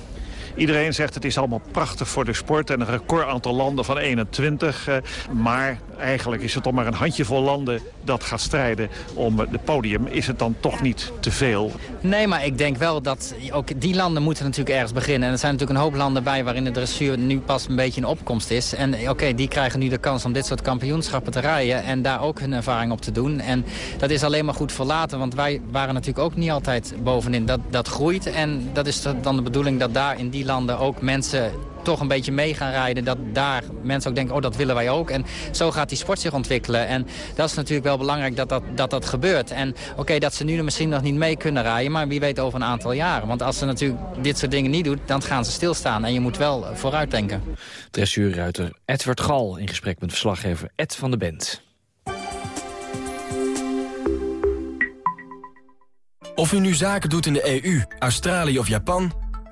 Speaker 12: Iedereen zegt het is allemaal prachtig voor de sport en een record aantal landen van 21. Uh, maar eigenlijk is het toch maar een handjevol landen dat gaat strijden om het podium. Is het dan toch niet te veel?
Speaker 11: Nee, maar ik denk wel dat ook die landen moeten natuurlijk ergens beginnen. En er zijn natuurlijk een hoop landen bij waarin de dressuur nu pas een beetje in opkomst is. En oké, okay, die krijgen nu de kans om dit soort kampioenschappen te rijden en daar ook hun ervaring op te doen. En dat is alleen maar goed voor later, want wij waren natuurlijk ook niet altijd bovenin. Dat, dat groeit en dat is dan de bedoeling dat daar in die landen ook mensen toch een beetje mee gaan rijden. Dat daar mensen ook denken, oh dat willen wij ook. En zo gaat die sport zich ontwikkelen. En dat is natuurlijk wel belangrijk dat dat, dat, dat gebeurt. En oké, okay, dat ze nu misschien nog niet mee kunnen rijden. Maar wie weet over een aantal jaren. Want als ze natuurlijk dit soort dingen niet doen, dan gaan ze stilstaan. En je moet wel vooruit denken.
Speaker 3: Dressuurruiter Edward Gal in gesprek met verslaggever Ed van de Bent.
Speaker 13: Of u nu zaken doet in de EU, Australië of Japan...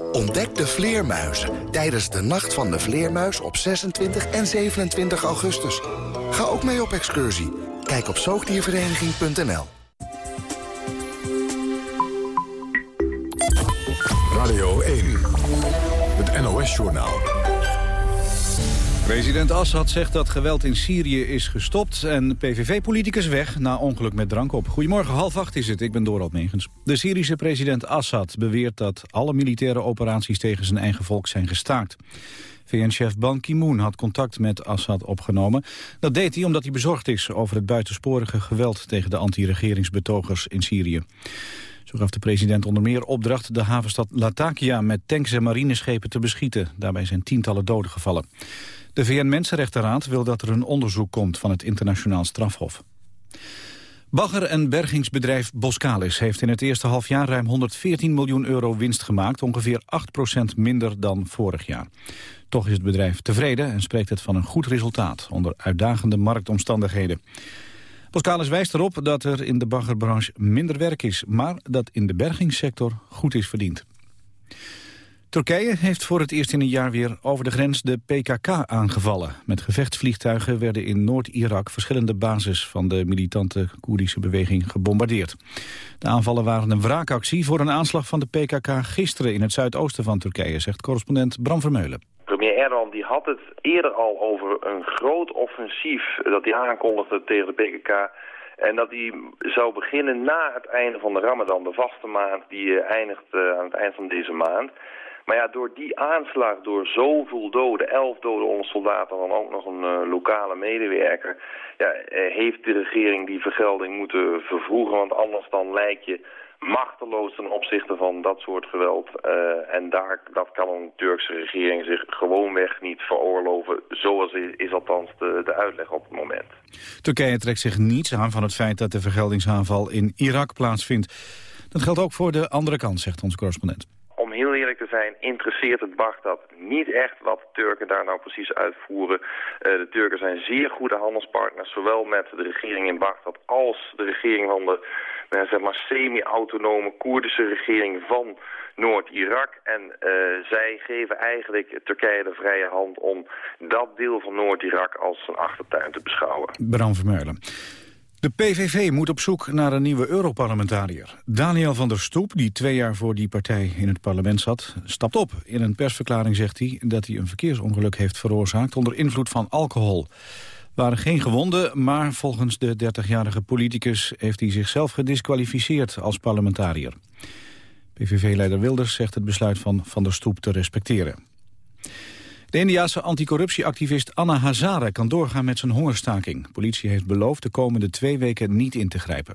Speaker 14: Ontdek de vleermuizen tijdens de Nacht van de Vleermuis op 26 en 27 augustus. Ga ook mee op excursie. Kijk op zoogdiervereniging.nl
Speaker 1: Radio 1, het NOS-journaal.
Speaker 2: President Assad zegt dat geweld in Syrië is gestopt... en PVV-politicus weg na ongeluk met drank op. Goedemorgen, half acht is het, ik ben Dorald Megens. De Syrische president Assad beweert dat alle militaire operaties... tegen zijn eigen volk zijn gestaakt. VN-chef Ban Ki-moon had contact met Assad opgenomen. Dat deed hij omdat hij bezorgd is over het buitensporige geweld... tegen de anti-regeringsbetogers in Syrië. Zo gaf de president onder meer opdracht de havenstad Latakia... met tanks en marineschepen te beschieten. Daarbij zijn tientallen doden gevallen. De VN-Mensenrechtenraad wil dat er een onderzoek komt van het internationaal strafhof. Bagger- en bergingsbedrijf Boskalis heeft in het eerste halfjaar ruim 114 miljoen euro winst gemaakt, ongeveer 8% minder dan vorig jaar. Toch is het bedrijf tevreden en spreekt het van een goed resultaat onder uitdagende marktomstandigheden. Boskalis wijst erop dat er in de baggerbranche minder werk is, maar dat in de bergingssector goed is verdiend. Turkije heeft voor het eerst in een jaar weer over de grens de PKK aangevallen. Met gevechtsvliegtuigen werden in Noord-Irak verschillende bases van de militante Koerdische beweging gebombardeerd. De aanvallen waren een wraakactie voor een aanslag van de PKK gisteren in het zuidoosten van Turkije, zegt correspondent Bram Vermeulen.
Speaker 4: Premier Erdogan die had het eerder al over een groot offensief dat hij aankondigde tegen de PKK. En dat die zou beginnen na het einde van de Ramadan, de vaste maand, die eh, eindigt uh, aan het eind van deze maand. Maar ja, door die aanslag, door zoveel doden, elf doden onder soldaten, dan ook nog een uh, lokale medewerker, ja, heeft de regering die vergelding moeten vervroegen. Want anders dan lijkt je machteloos ten opzichte van dat soort geweld. Uh, en daar, dat kan een Turkse regering zich gewoonweg niet veroorloven. Zoals is, is althans de, de uitleg op het moment.
Speaker 2: Turkije trekt zich niets aan van het feit dat de vergeldingsaanval in Irak plaatsvindt. Dat geldt ook voor de andere kant, zegt onze correspondent
Speaker 4: om heel eerlijk te zijn, interesseert het Baghdad niet echt wat de Turken daar nou precies uitvoeren. Uh, de Turken zijn zeer goede handelspartners, zowel met de regering in Baghdad als de regering van de uh, zeg maar semi-autonome Koerdische regering van Noord-Irak. En uh, zij geven eigenlijk Turkije de vrije hand om dat deel van Noord-Irak als een achtertuin te beschouwen.
Speaker 2: Bram Vermeulen. De PVV moet op zoek naar een nieuwe Europarlementariër. Daniel van der Stoep, die twee jaar voor die partij in het parlement zat, stapt op. In een persverklaring zegt hij dat hij een verkeersongeluk heeft veroorzaakt onder invloed van alcohol. Waren geen gewonden, maar volgens de 30-jarige politicus heeft hij zichzelf gedisqualificeerd als parlementariër. PVV-leider Wilders zegt het besluit van Van der Stoep te respecteren. De Indiaanse anticorruptieactivist Anna Hazare kan doorgaan met zijn hongerstaking. Politie heeft beloofd de komende twee weken niet in te grijpen.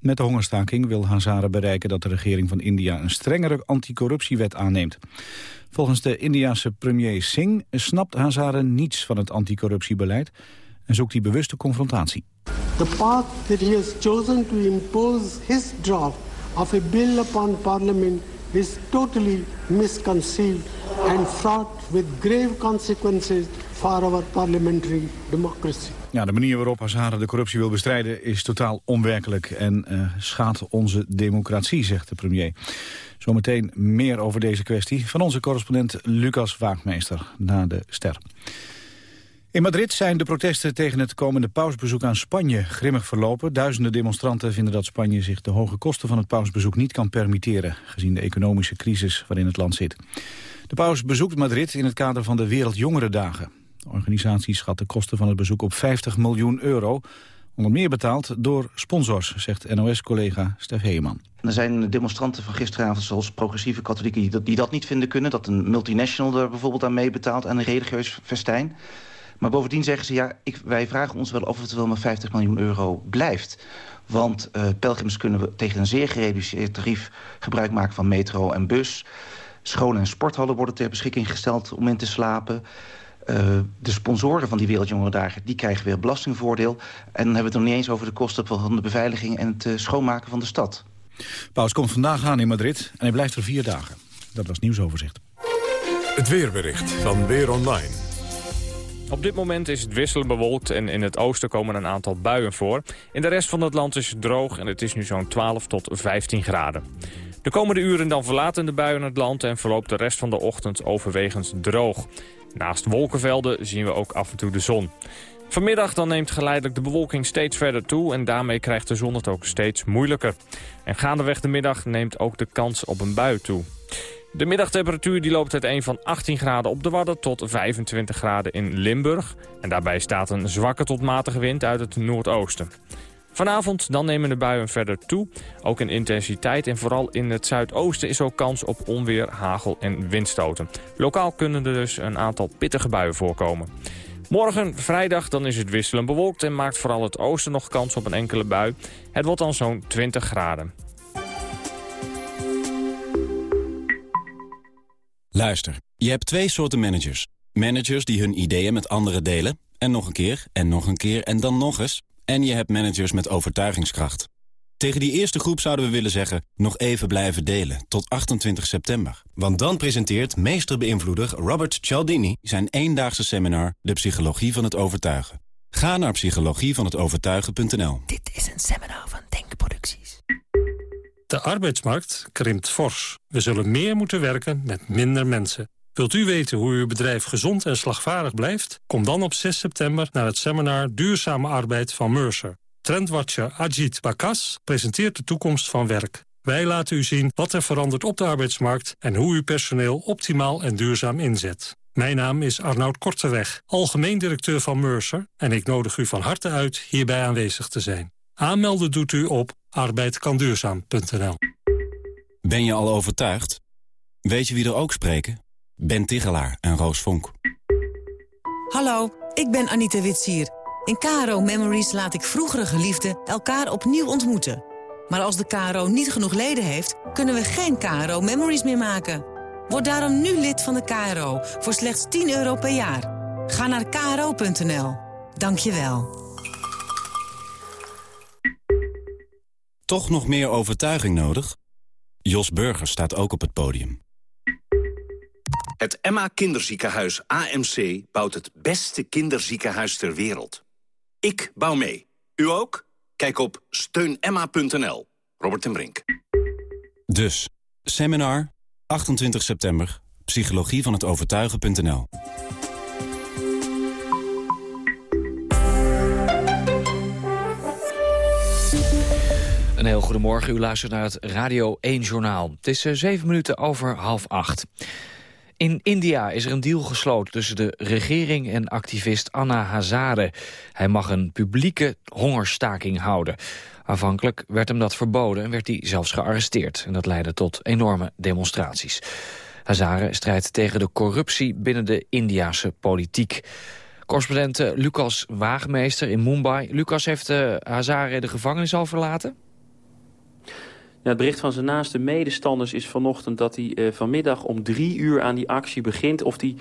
Speaker 2: Met de hongerstaking wil Hazare bereiken dat de regering van India een strengere anticorruptiewet aanneemt. Volgens de Indiase premier Singh snapt Hazare niets van het anticorruptiebeleid en zoekt hij bewuste confrontatie.
Speaker 15: The path that he has chosen to impose his draft of a bill upon parliament is totally misconceived and fraught with grave consequences for our parliamentary democracy.
Speaker 2: Ja, de manier waarop Hazara de corruptie wil bestrijden is totaal onwerkelijk en uh, schaadt onze democratie, zegt de premier. Zometeen meer over deze kwestie van onze correspondent Lucas Waagmeester na de ster. In Madrid zijn de protesten tegen het komende pausbezoek aan Spanje grimmig verlopen. Duizenden demonstranten vinden dat Spanje zich de hoge kosten van het pausbezoek niet kan permitteren, gezien de economische crisis waarin het land zit. De paus bezoekt Madrid in het kader van de Wereldjongerendagen. De organisatie schat de kosten van het bezoek op 50 miljoen euro, onder meer betaald door sponsors, zegt NOS-collega Stef Heeman.
Speaker 8: Er zijn demonstranten van gisteravond, zoals progressieve katholieken, die dat, niet vinden kunnen. Dat een multinational er bijvoorbeeld aan meebetaalt aan een religieus festijn. Maar bovendien zeggen ze, ja, ik, wij vragen ons wel of het wel maar 50 miljoen euro blijft. Want uh, pelgrims kunnen we tegen een zeer gereduceerd tarief gebruik maken van metro en bus. Scholen en sporthallen worden ter beschikking gesteld om in te slapen. Uh, de sponsoren van die Wereldjongerendagen die krijgen weer belastingvoordeel. En dan hebben we het nog niet eens over de kosten van de beveiliging... en het uh, schoonmaken van de stad.
Speaker 2: Paus komt vandaag aan in Madrid en hij blijft er vier dagen. Dat was nieuwsoverzicht.
Speaker 1: Het weerbericht van Weer Online.
Speaker 16: Op dit moment is het wisselend bewolkt en in het oosten komen een aantal buien voor. In de rest van het land is het droog en het is nu zo'n 12 tot 15 graden. De komende uren dan verlaten de buien het land en verloopt de rest van de ochtend overwegend droog. Naast wolkenvelden zien we ook af en toe de zon. Vanmiddag dan neemt geleidelijk de bewolking steeds verder toe... en daarmee krijgt de zon het ook steeds moeilijker. En gaandeweg de middag neemt ook de kans op een bui toe. De middagtemperatuur die loopt uiteen van 18 graden op de Wadden tot 25 graden in Limburg. En daarbij staat een zwakke tot matige wind uit het noordoosten. Vanavond dan nemen de buien verder toe, ook in intensiteit. En vooral in het zuidoosten is ook kans op onweer, hagel en windstoten. Lokaal kunnen er dus een aantal pittige buien voorkomen. Morgen, vrijdag, dan is het wisselend bewolkt en maakt vooral het oosten nog kans op een enkele bui. Het wordt dan zo'n 20 graden.
Speaker 17: Luister, je hebt twee soorten managers. Managers die hun ideeën met anderen delen. En nog een keer, en nog een keer, en dan nog eens. En je hebt managers met overtuigingskracht. Tegen die eerste groep zouden we willen zeggen... nog even blijven delen, tot 28 september. Want dan presenteert meesterbeïnvloeder Robert Cialdini... zijn eendaagse seminar De Psychologie van het Overtuigen. Ga naar psychologievanhetovertuigen.nl
Speaker 18: Dit is een seminar van Denkproducties.
Speaker 19: De arbeidsmarkt krimpt fors. We zullen meer moeten werken met minder mensen. Wilt u weten hoe uw bedrijf gezond en slagvaardig blijft? Kom dan op 6 september naar het seminar Duurzame Arbeid van Mercer. Trendwatcher Ajit Bakas presenteert de toekomst van werk. Wij laten u zien wat er verandert op de arbeidsmarkt... en hoe u personeel optimaal en duurzaam inzet. Mijn naam is Arnoud Korteweg, algemeen directeur van Mercer... en ik nodig u van harte uit hierbij aanwezig te zijn. Aanmelden doet u op arbeidkanduurzaam.nl.
Speaker 17: Ben je al overtuigd? Weet je wie er ook spreken? Ben Tigelaar en Roos Vonk.
Speaker 20: Hallo, ik ben Anita Witsier. In KRO Memories laat ik vroegere geliefden elkaar opnieuw ontmoeten. Maar als de KRO niet genoeg leden heeft, kunnen we geen KRO Memories meer maken. Word daarom nu lid van de KRO voor slechts 10 euro per jaar. Ga naar kro.nl. Dank je wel.
Speaker 17: Toch nog meer overtuiging nodig? Jos Burger staat ook op het podium.
Speaker 21: Het Emma Kinderziekenhuis AMC bouwt het beste kinderziekenhuis ter wereld. Ik bouw mee. U ook? Kijk op steunemma.nl. Robert en Brink.
Speaker 17: Dus, seminar, 28 september, psychologie van het overtuigen.nl.
Speaker 3: Een heel goedemorgen, u luistert naar het Radio 1 Journaal. Het is 7 eh, minuten over half acht. In India is er een deal gesloten tussen de regering en activist Anna Hazare. Hij mag een publieke hongerstaking houden. Aanvankelijk werd hem dat verboden en werd hij zelfs gearresteerd. En dat leidde tot enorme demonstraties. Hazare strijdt tegen de corruptie binnen de Indiase politiek. Correspondent eh, Lucas Waagmeester in Mumbai. Lucas heeft uh, Hazare de gevangenis al verlaten?
Speaker 22: Het bericht van zijn naaste medestanders is vanochtend dat hij uh, vanmiddag om drie uur aan die actie begint. Of hij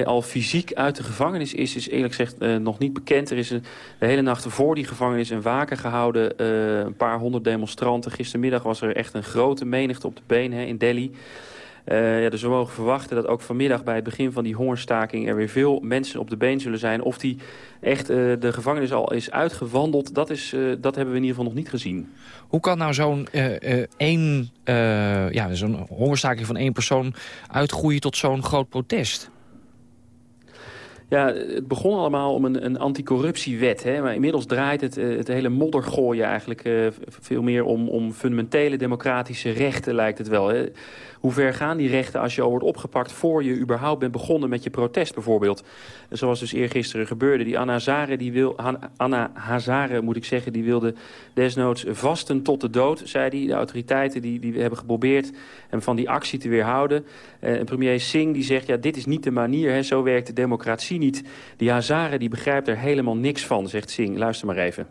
Speaker 22: uh, al fysiek uit de gevangenis is, is eerlijk gezegd uh, nog niet bekend. Er is een, de hele nacht voor die gevangenis een waken gehouden. een paar honderd demonstranten. Gistermiddag was er echt een grote menigte op de been hè, in Delhi. Uh, ja, dus we mogen verwachten dat ook vanmiddag bij het begin van die hongerstaking... er weer veel mensen op de been zullen zijn. Of die echt uh, de gevangenis al is uitgewandeld, dat, is, uh, dat hebben we in ieder geval nog niet gezien.
Speaker 3: Hoe kan nou zo'n één, ja, zo'n hongerstaking van één persoon uitgroeien tot zo'n groot protest?
Speaker 22: Ja, het begon allemaal om een, een anticorruptiewet. Hè, maar inmiddels draait het, het hele moddergooien eigenlijk uh, veel meer om, om fundamentele democratische rechten, lijkt het wel. Hè. Hoe ver gaan die rechten als je al wordt opgepakt... voor je überhaupt bent begonnen met je protest bijvoorbeeld? Zoals dus eergisteren gebeurde. Die Anna Hazare, die wil, Anna Hazare moet ik zeggen, die wilde desnoods vasten tot de dood, zei hij. De autoriteiten die, die hebben geprobeerd hem van die actie te weerhouden. Uh, premier Singh die zegt, ja, dit is niet de manier, hè, zo werkt de democratie niet. Die Hazare die begrijpt er helemaal niks van, zegt Singh. Luister maar even.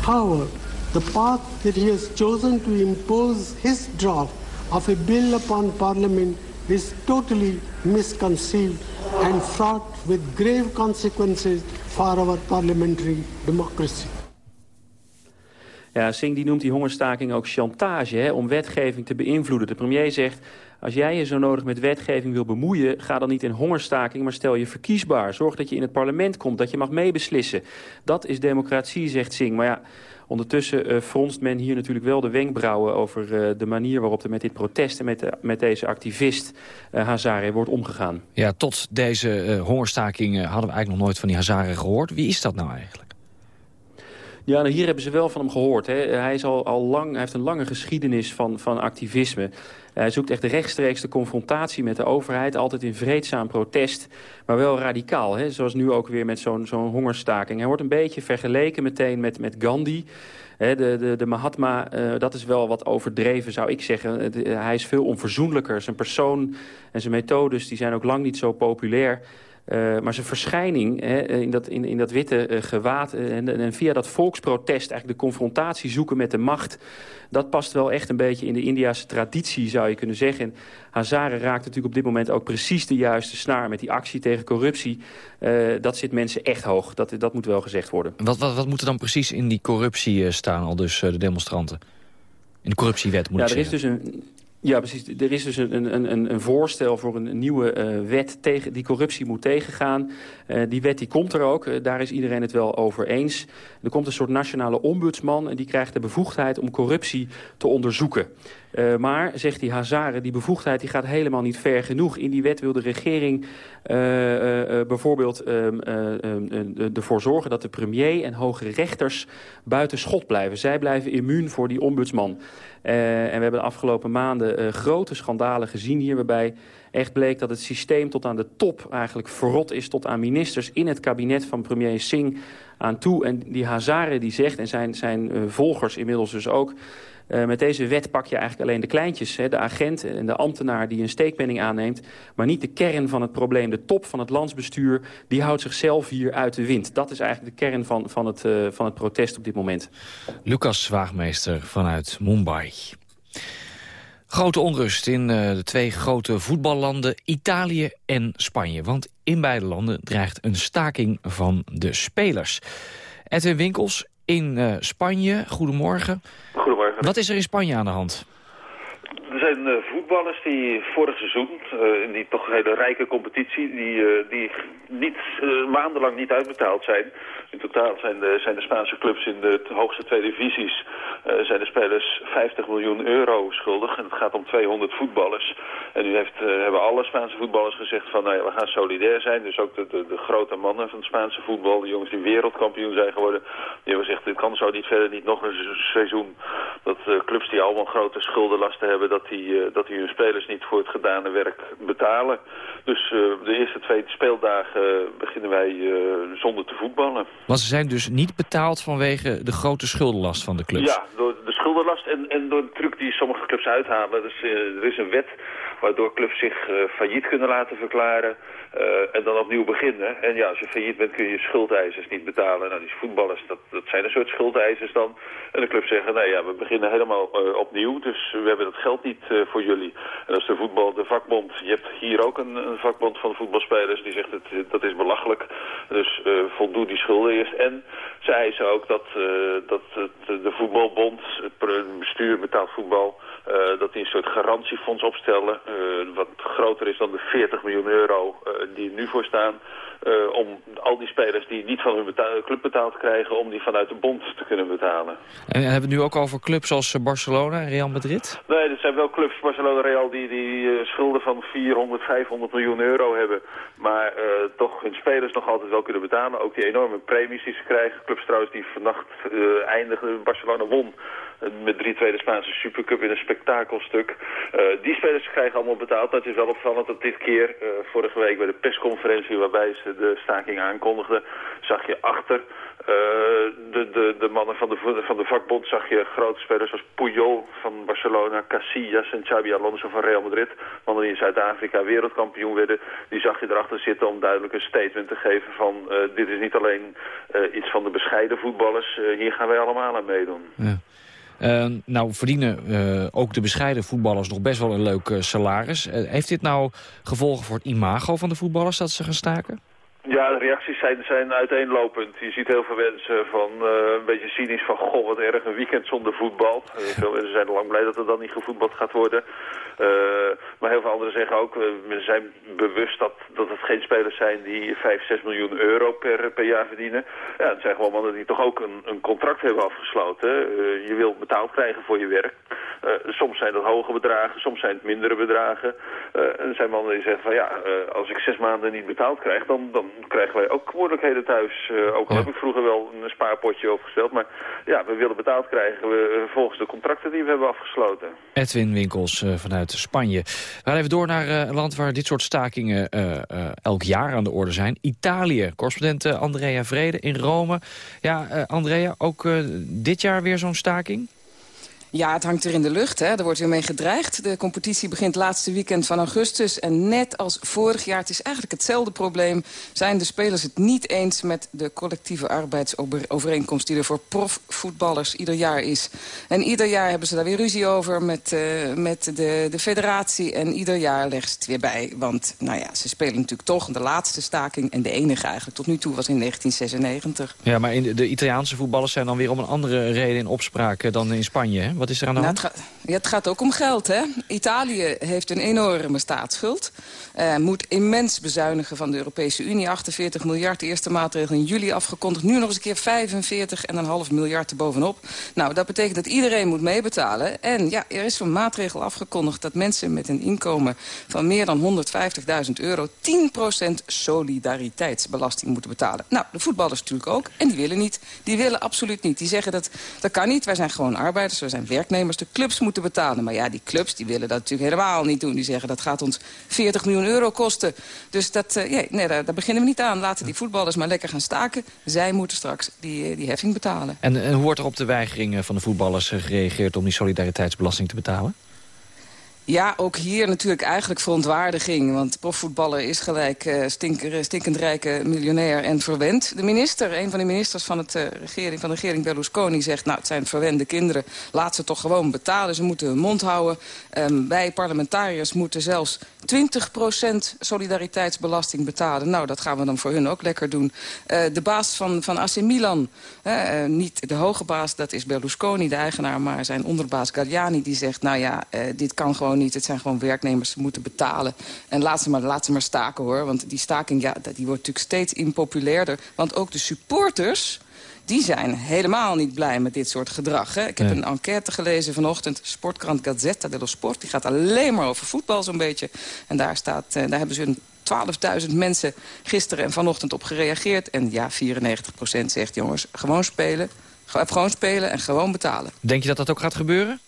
Speaker 15: However, the path that he has chosen to impose his draft of a bill upon Parliament is totally misconceived and fraught with grave consequences for our parliamentary democracy.
Speaker 22: Ja, Singh die noemt die hongerstaking ook chantage hè, om wetgeving te beïnvloeden. De premier zegt, als jij je zo nodig met wetgeving wil bemoeien... ga dan niet in hongerstaking, maar stel je verkiesbaar. Zorg dat je in het parlement komt, dat je mag meebeslissen. Dat is democratie, zegt Singh. Maar ja, ondertussen uh, fronst men hier natuurlijk wel de wenkbrauwen... over uh, de manier waarop er met dit protest en met, de, met deze activist Hazare wordt omgegaan.
Speaker 3: Ja, tot deze hongerstaking hadden we eigenlijk nog nooit van die Hazare gehoord. Wie is dat nou eigenlijk?
Speaker 22: Ja, nou, hier hebben ze wel van hem gehoord. Hè. Hij, is al, al lang, hij heeft een lange geschiedenis van, van activisme. Hij zoekt echt rechtstreeks de confrontatie met de overheid. Altijd in vreedzaam protest, maar wel radicaal. Hè? Zoals nu ook weer met zo'n zo'n hongerstaking. Hij wordt een beetje vergeleken meteen met, met Gandhi. De, de, de Mahatma, uh, dat is wel wat overdreven, zou ik zeggen. De, hij is veel onverzoenlijker. Zijn persoon en zijn methodes die zijn ook lang niet zo populair. Uh, maar zijn verschijning hè, in, dat, in, in dat witte uh, gewaad... Uh, en, en, via dat volksprotest eigenlijk de confrontatie zoeken met de macht... dat past wel echt een beetje in de Indiase traditie, zou je kunnen zeggen. En Hazare raakt natuurlijk op dit moment ook precies de juiste snaar... met die actie tegen corruptie. dat zit mensen echt hoog, dat, dat moet wel gezegd worden.
Speaker 3: Wat, wat, wat moet er dan precies in die corruptie staan, al dus de demonstranten? In de corruptiewet moet
Speaker 22: ja, er is dus een... Ja, precies. Er is dus een, een, een voorstel voor een nieuwe uh, wet tegen, die corruptie moet tegengaan. Uh, die wet die komt er ook. Uh, daar is iedereen het wel over eens. Er komt een soort nationale ombudsman en die krijgt de bevoegdheid om corruptie te onderzoeken. Uh, maar, zegt die Hazare, die bevoegdheid die gaat helemaal niet ver genoeg. In die wet wil de regering uh, uh, bijvoorbeeld um, ervoor zorgen dat de premier en hoge rechters buiten schot blijven. Zij blijven immuun voor die ombudsman. en we hebben de afgelopen maanden grote schandalen gezien hier... waarbij echt bleek dat het systeem tot aan de top eigenlijk verrot is... tot aan ministers in het kabinet van premier Singh aan toe. En die Hazare die zegt, en zijn, zijn volgers inmiddels dus ook... Uh, met deze wet pak je eigenlijk alleen de kleintjes. Hè, de agent en de ambtenaar die een steekpenning aanneemt. Maar niet de kern van het probleem. De top van het landsbestuur die houdt zichzelf hier uit de wind. Dat is eigenlijk de kern van, van, het, uh, van het protest op dit moment.
Speaker 3: Lucas Zwaagmeester vanuit Mumbai. Grote onrust in uh, de twee grote voetballanden Italië en Spanje. Want in beide landen dreigt een staking van de spelers. Edwin Winkels in uh, Spanje, goedemorgen.
Speaker 23: Goedemorgen.
Speaker 3: Wat is er in Spanje aan de hand?
Speaker 23: Er zijn uh, voetballers die vorig seizoen, uh, in die toch hele rijke competitie, die, uh, die niet, maandenlang niet uitbetaald zijn. In totaal zijn de, zijn de Spaanse clubs in de hoogste twee divisies, zijn de spelers 50 miljoen euro schuldig. En het gaat om 200 voetballers. En nu heeft, hebben alle Spaanse voetballers gezegd van, nou ja, we gaan solidair zijn. Dus ook de, de, de, grote mannen van het Spaanse voetbal, de jongens die wereldkampioen zijn geworden, die hebben gezegd, dit kan zo niet verder, niet nog een seizoen. Dat clubs die allemaal grote schuldenlasten hebben, dat die, dat die hun spelers niet voor het gedane werk betalen. Dus uh, de eerste twee speeldagen uh, beginnen wij uh, zonder te voetballen.
Speaker 3: Want ze zijn dus niet betaald vanwege de grote schuldenlast van de clubs?
Speaker 23: Ja, door de schuldenlast en, en door de truc die sommige clubs uithalen. Dus er is een wet waardoor clubs zich failliet kunnen laten verklaren. Uh, en dan opnieuw beginnen. En ja, als je failliet bent kun je schuldeisers niet betalen. Nou, die voetballers, dat, dat zijn een soort schuldeisers dan. En de club zeggen, nou ja, we beginnen helemaal uh, opnieuw. Dus we hebben dat geld niet voor jullie. En als de voetbal, de vakbond, je hebt hier ook een, een vakbond van voetbalspelers. Die zegt, het, dat is belachelijk. Dus voldoe die schulden eerst. En zij eisen ook dat, dat het, de voetbalbond, het bestuur betaalt voetbal... Dat die een soort garantiefonds opstellen, wat groter is dan de 40 miljoen euro die er nu voor staan. Om al die spelers die niet van hun betaal, club betaald krijgen, om die vanuit de bond te kunnen betalen.
Speaker 3: En hebben we het nu ook over clubs als Barcelona en Real Madrid?
Speaker 23: Nee, er zijn wel clubs, Barcelona en Real, die, die schulden van 400, 500 miljoen euro hebben. Maar toch hun spelers nog altijd wel kunnen betalen. Ook die enorme premies die ze krijgen. Clubs trouwens die vannacht eindigen, Barcelona won met 3-2 de Spaanse Supercup in een spektakelstuk. Die spelers krijgen allemaal betaald. Dat is wel opvallend dat dit keer, vorige week bij de persconferentie waarbij ze de staking aankondigden, zag je achter uh, de, de, de mannen van de, van de vakbond, zag je grote spelers zoals Puyol van Barcelona, Casillas en Xabi Alonso van Real Madrid. Mannen die in Zuid-Afrika wereldkampioen werden, die zag je erachter zitten om duidelijk een statement te geven van dit is niet alleen iets van de bescheiden voetballers, hier gaan wij allemaal aan meedoen.
Speaker 3: Ja. Nou verdienen ook de bescheiden voetballers nog best wel een leuk salaris. heeft dit nou gevolgen voor het imago van de voetballers dat ze gaan staken?
Speaker 23: Ja, de reacties zijn, zijn uiteenlopend. Je ziet heel veel mensen van uh, een beetje cynisch van... goh, wat erg, een weekend zonder voetbal. Uh, veel mensen zijn lang blij dat er dan niet gevoetbald gaat worden. Uh, maar heel veel anderen zeggen ook... we zijn bewust dat, dat het geen spelers zijn die 5, 6 miljoen euro per, per jaar verdienen. Ja, het zijn gewoon mannen die toch ook een, een contract hebben afgesloten. je wilt betaald krijgen voor je werk. soms zijn dat hoge bedragen, soms zijn het mindere bedragen. en er zijn mannen die zeggen van ja, als ik zes maanden niet betaald krijg... dan, dan krijgen wij ook moeilijkheden thuis. Uh, ook al heb ik vroeger wel een spaarpotje opgesteld. Maar ja, we willen betaald krijgen we, uh, volgens de contracten die we hebben afgesloten.
Speaker 3: Edwin Winkels uh, vanuit Spanje. We gaan even door naar een land waar dit soort stakingen elk jaar aan de orde zijn. Italië. Correspondent Andrea Vrede in Rome. Ja, Andrea, ook dit jaar weer zo'n staking?
Speaker 24: Ja, het hangt er in de lucht. Hè. Er wordt weer mee gedreigd. De competitie begint laatste weekend van augustus. En net als vorig jaar, het is eigenlijk hetzelfde probleem... zijn de spelers het niet eens met de collectieve arbeidsovereenkomst... die er voor profvoetballers ieder jaar is. En ieder jaar hebben ze daar weer ruzie over met, uh, met de, de federatie. En ieder jaar leggen ze het weer bij. Want nou ja, ze spelen natuurlijk toch de laatste staking... en de enige eigenlijk tot nu toe was in 1996.
Speaker 3: Ja, maar in de, de Italiaanse voetballers zijn dan weer om een andere reden in opspraak... dan in Spanje, hè? Wat is er aan de
Speaker 24: nou, het, gaat, ja, het gaat ook om geld. Hè? Italië heeft een enorme staatsschuld. Uh, moet immens bezuinigen van de Europese Unie. 48 miljard, de eerste maatregel in juli afgekondigd. Nu nog eens een keer 45,5 miljard erbovenop. Nou, dat betekent dat iedereen moet meebetalen. En ja, er is zo'n maatregel afgekondigd... dat mensen met een inkomen van meer dan 150.000 euro... 10% solidariteitsbelasting moeten betalen. Nou, de voetballers natuurlijk ook. En die willen niet. Die willen absoluut niet. Die zeggen dat dat kan niet. Wij zijn gewoon arbeiders, we zijn werknemers. De clubs moeten betalen. Maar ja, die clubs die willen dat natuurlijk helemaal niet doen. Die zeggen dat gaat ons 40 miljoen euro kosten. Dus dat, uh, nee, daar, daar, beginnen we niet aan. Laten die voetballers maar lekker gaan staken. Zij moeten straks die, eh, die heffing betalen.
Speaker 3: En, en hoe wordt er op de weigering van de voetballers gereageerd... om die solidariteitsbelasting te betalen?
Speaker 24: Ja, ook hier natuurlijk eigenlijk verontwaardiging. Want profvoetballer is gelijk uh, stinkend rijke miljonair en verwend. De minister, een van de ministers van, het, uh, regering, van de regering Berlusconi zegt... nou, het zijn verwende kinderen, laat ze toch gewoon betalen. Ze moeten hun mond houden. Um, wij parlementariërs moeten zelfs 20% solidariteitsbelasting betalen. Nou, dat gaan we dan voor hun ook lekker doen. Uh, de baas van, van AC Milan, niet de hoge baas, dat is Berlusconi, de eigenaar... maar zijn onderbaas Galliani, die zegt... nou ja, dit kan gewoon niet, het zijn gewoon werknemers, ze moeten betalen. En laat ze maar, laat ze maar staken, hoor. Want die staking, ja, die wordt natuurlijk steeds impopulairder. Want ook de supporters die zijn helemaal niet blij met dit soort gedrag. Hè. Ik heb een enquête gelezen vanochtend, sportkrant Gazzetta dello Sport. Die gaat alleen maar over voetbal zo'n beetje. En daar, staat, uh, daar hebben ze een 12.000 mensen gisteren en vanochtend op gereageerd. En ja, 94% zegt, jongens, gewoon spelen. Gewoon spelen en gewoon betalen.
Speaker 3: Denk je dat dat ook gaat gebeuren?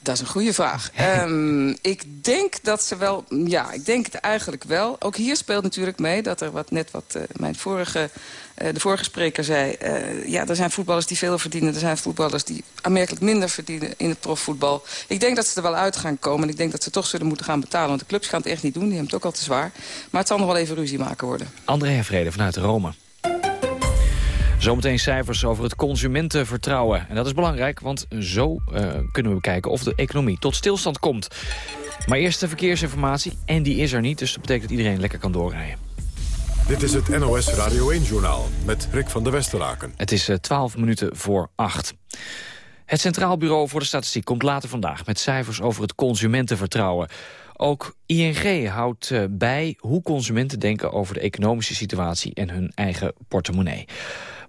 Speaker 24: Dat is een goede vraag. um, ik denk dat ze wel... Ja, ik denk het eigenlijk wel. Ook hier speelt natuurlijk mee dat er wat net wat uh, mijn vorige... Uh, de vorige spreker zei... Uh, ja, er zijn voetballers die veel verdienen. Er zijn voetballers die aanmerkelijk minder verdienen in het profvoetbal. Ik denk dat ze er wel uit gaan komen. En ik denk dat ze toch zullen moeten gaan betalen. Want de clubs gaan het echt niet doen. Die hebben het ook al te zwaar. Maar het zal nog wel even ruzie maken worden.
Speaker 3: André Vrede vanuit Rome. Zometeen cijfers over het consumentenvertrouwen. En dat is belangrijk, want zo uh, kunnen we bekijken of de economie tot stilstand komt. Maar eerst de verkeersinformatie, en die is er niet, dus dat betekent dat iedereen lekker kan doorrijden.
Speaker 1: Dit is het NOS Radio 1-journaal met Rick van der Westeraken.
Speaker 3: Het is uh, 12 minuten voor 8. Het Centraal Bureau voor de Statistiek komt later vandaag... met cijfers over het consumentenvertrouwen. Ook ING houdt uh, bij hoe consumenten denken over de economische situatie... en hun eigen portemonnee.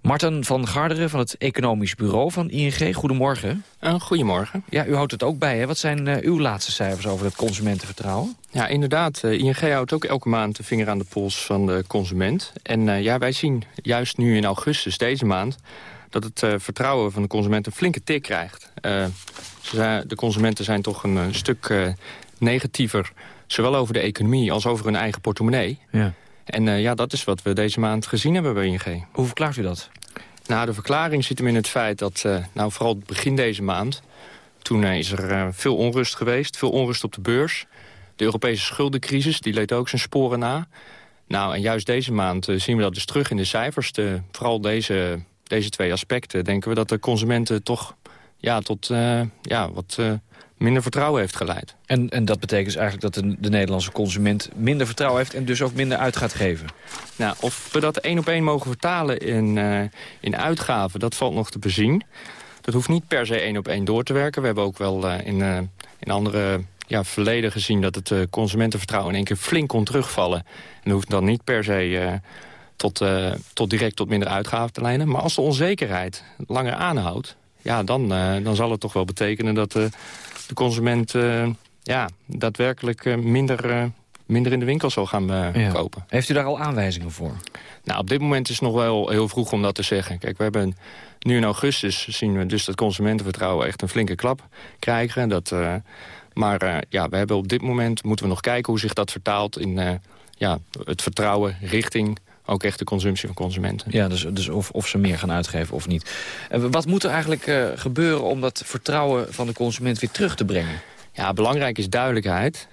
Speaker 3: Marten van Garderen van het Economisch Bureau van ING. Goedemorgen.
Speaker 25: Uh, goedemorgen.
Speaker 3: Ja, u houdt het ook bij. Hè? Wat zijn uh, uw laatste cijfers over het consumentenvertrouwen?
Speaker 25: Ja, inderdaad. Uh, ING houdt ook elke maand de vinger aan de pols van de consument. En ja, wij zien juist nu in augustus, deze maand... dat het vertrouwen van de consument een flinke tik krijgt. de consumenten zijn toch een, een stuk negatiever... zowel over de economie als over hun eigen portemonnee.
Speaker 3: Ja.
Speaker 25: En uh, ja, dat is wat we deze maand gezien hebben bij ING.
Speaker 3: Hoe verklaart u dat?
Speaker 25: Nou, de verklaring zit hem in het feit dat, uh, nou vooral begin deze maand... toen uh, is er veel onrust geweest, veel onrust op de beurs. De Europese schuldencrisis, die leed ook zijn sporen na. Nou, en juist deze maand zien we dat dus terug in de cijfers. De, vooral deze, deze twee aspecten denken we dat de consumenten toch ja, tot ja, wat minder vertrouwen heeft geleid.
Speaker 3: En, en dat betekent dus eigenlijk dat de, de, Nederlandse consument minder vertrouwen heeft... en dus ook minder uit gaat geven?
Speaker 25: Nou, of we dat één op één mogen vertalen in, in uitgaven, dat valt nog te bezien. Dat hoeft niet per se één op één door te werken. We hebben ook wel in, in andere ja, verleden gezien dat het consumentenvertrouwen in één keer flink kon terugvallen. En dat hoeft dan niet per se tot, uh, tot direct tot minder uitgaven te leiden. Maar als de onzekerheid langer aanhoudt... Ja, dan, uh, dan zal het toch wel betekenen dat uh, de consument ja, daadwerkelijk minder, minder in de winkel zal gaan ja. kopen.
Speaker 3: Heeft u daar al aanwijzingen voor?
Speaker 25: Nou, op dit moment is het nog wel heel vroeg om dat te zeggen. Kijk, we hebben nu in augustus zien we dus dat consumentenvertrouwen echt een flinke klap krijgen. Dat, maar ja, we hebben op dit moment moeten we nog kijken hoe zich dat vertaalt in ja, het vertrouwen richting ook echt de consumptie van consumenten.
Speaker 3: Ja, dus, dus of, of ze meer gaan uitgeven of niet. En wat moet er eigenlijk uh, gebeuren om dat vertrouwen van de consument weer terug te brengen?
Speaker 25: Ja, belangrijk is duidelijkheid.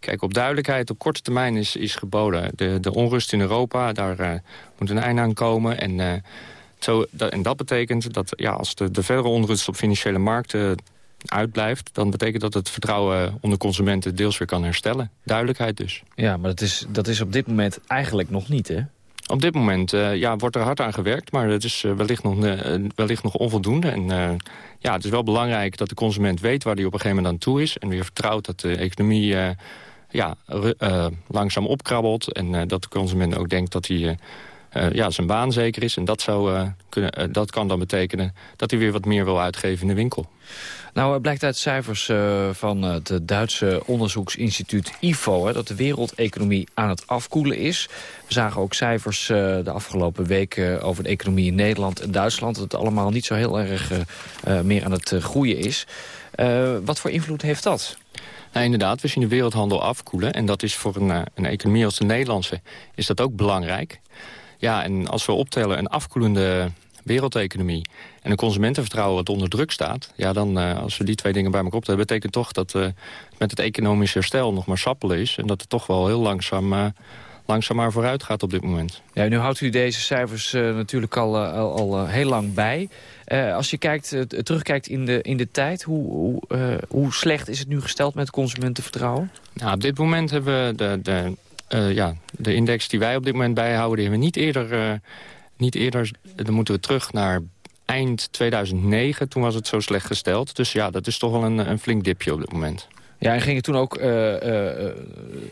Speaker 25: Kijk, op duidelijkheid op korte termijn is, is geboden. De, de onrust in Europa, daar uh, moet een einde aan komen. En, uh, zo, dat, en dat betekent dat ja, als de, de verdere onrust op financiële markten uitblijft... dan betekent dat het vertrouwen onder consumenten deels weer kan herstellen. Duidelijkheid dus.
Speaker 3: Ja, maar dat is, dat is op dit moment eigenlijk nog niet, hè?
Speaker 25: Op dit moment uh, ja, wordt er hard aan gewerkt, maar het is uh, wellicht, nog, uh, wellicht nog onvoldoende. En ja, het is wel belangrijk dat de consument weet waar hij op een gegeven moment aan toe is. En weer vertrouwt dat de economie ja, langzaam opkrabbelt. En dat de consument ook denkt dat hij ja, zijn baan zeker is. En dat, zou, kunnen, dat kan dan betekenen dat hij weer wat meer wil uitgeven in de winkel.
Speaker 3: Nou, het blijkt uit cijfers uh, van het Duitse onderzoeksinstituut IFO... Hè, dat de wereldeconomie aan het afkoelen is. We zagen ook cijfers uh, de afgelopen weken over de economie in Nederland en Duitsland... dat het allemaal niet zo heel erg uh, meer aan het groeien is. wat voor invloed heeft dat?
Speaker 25: Nou, inderdaad, we zien de wereldhandel afkoelen. En dat is voor een, een economie als de Nederlandse is dat ook belangrijk. Ja, en als we optellen een afkoelende wereldeconomie en een consumentenvertrouwen wat onder druk staat... ja, dan uh, als we die twee dingen bij elkaar optellen... betekent toch dat uh, met het economisch herstel nog maar sappelen is... en dat het toch wel heel langzaam, uh, langzaam maar vooruit gaat op dit moment.
Speaker 3: Ja, nu houdt u deze cijfers natuurlijk al, al, al heel lang bij. als je kijkt, terugkijkt in de, in de tijd... Hoe, hoe, hoe slecht is het nu gesteld met consumentenvertrouwen?
Speaker 25: Nou, op dit moment hebben we de, de, ja, de index die wij op dit moment bijhouden... die hebben we niet eerder niet eerder, dan moeten we terug naar eind 2009. Toen was het zo slecht gesteld. Dus ja, dat is toch wel een, een flink dipje op dit moment.
Speaker 3: Ja, en ging het toen ook uh, uh,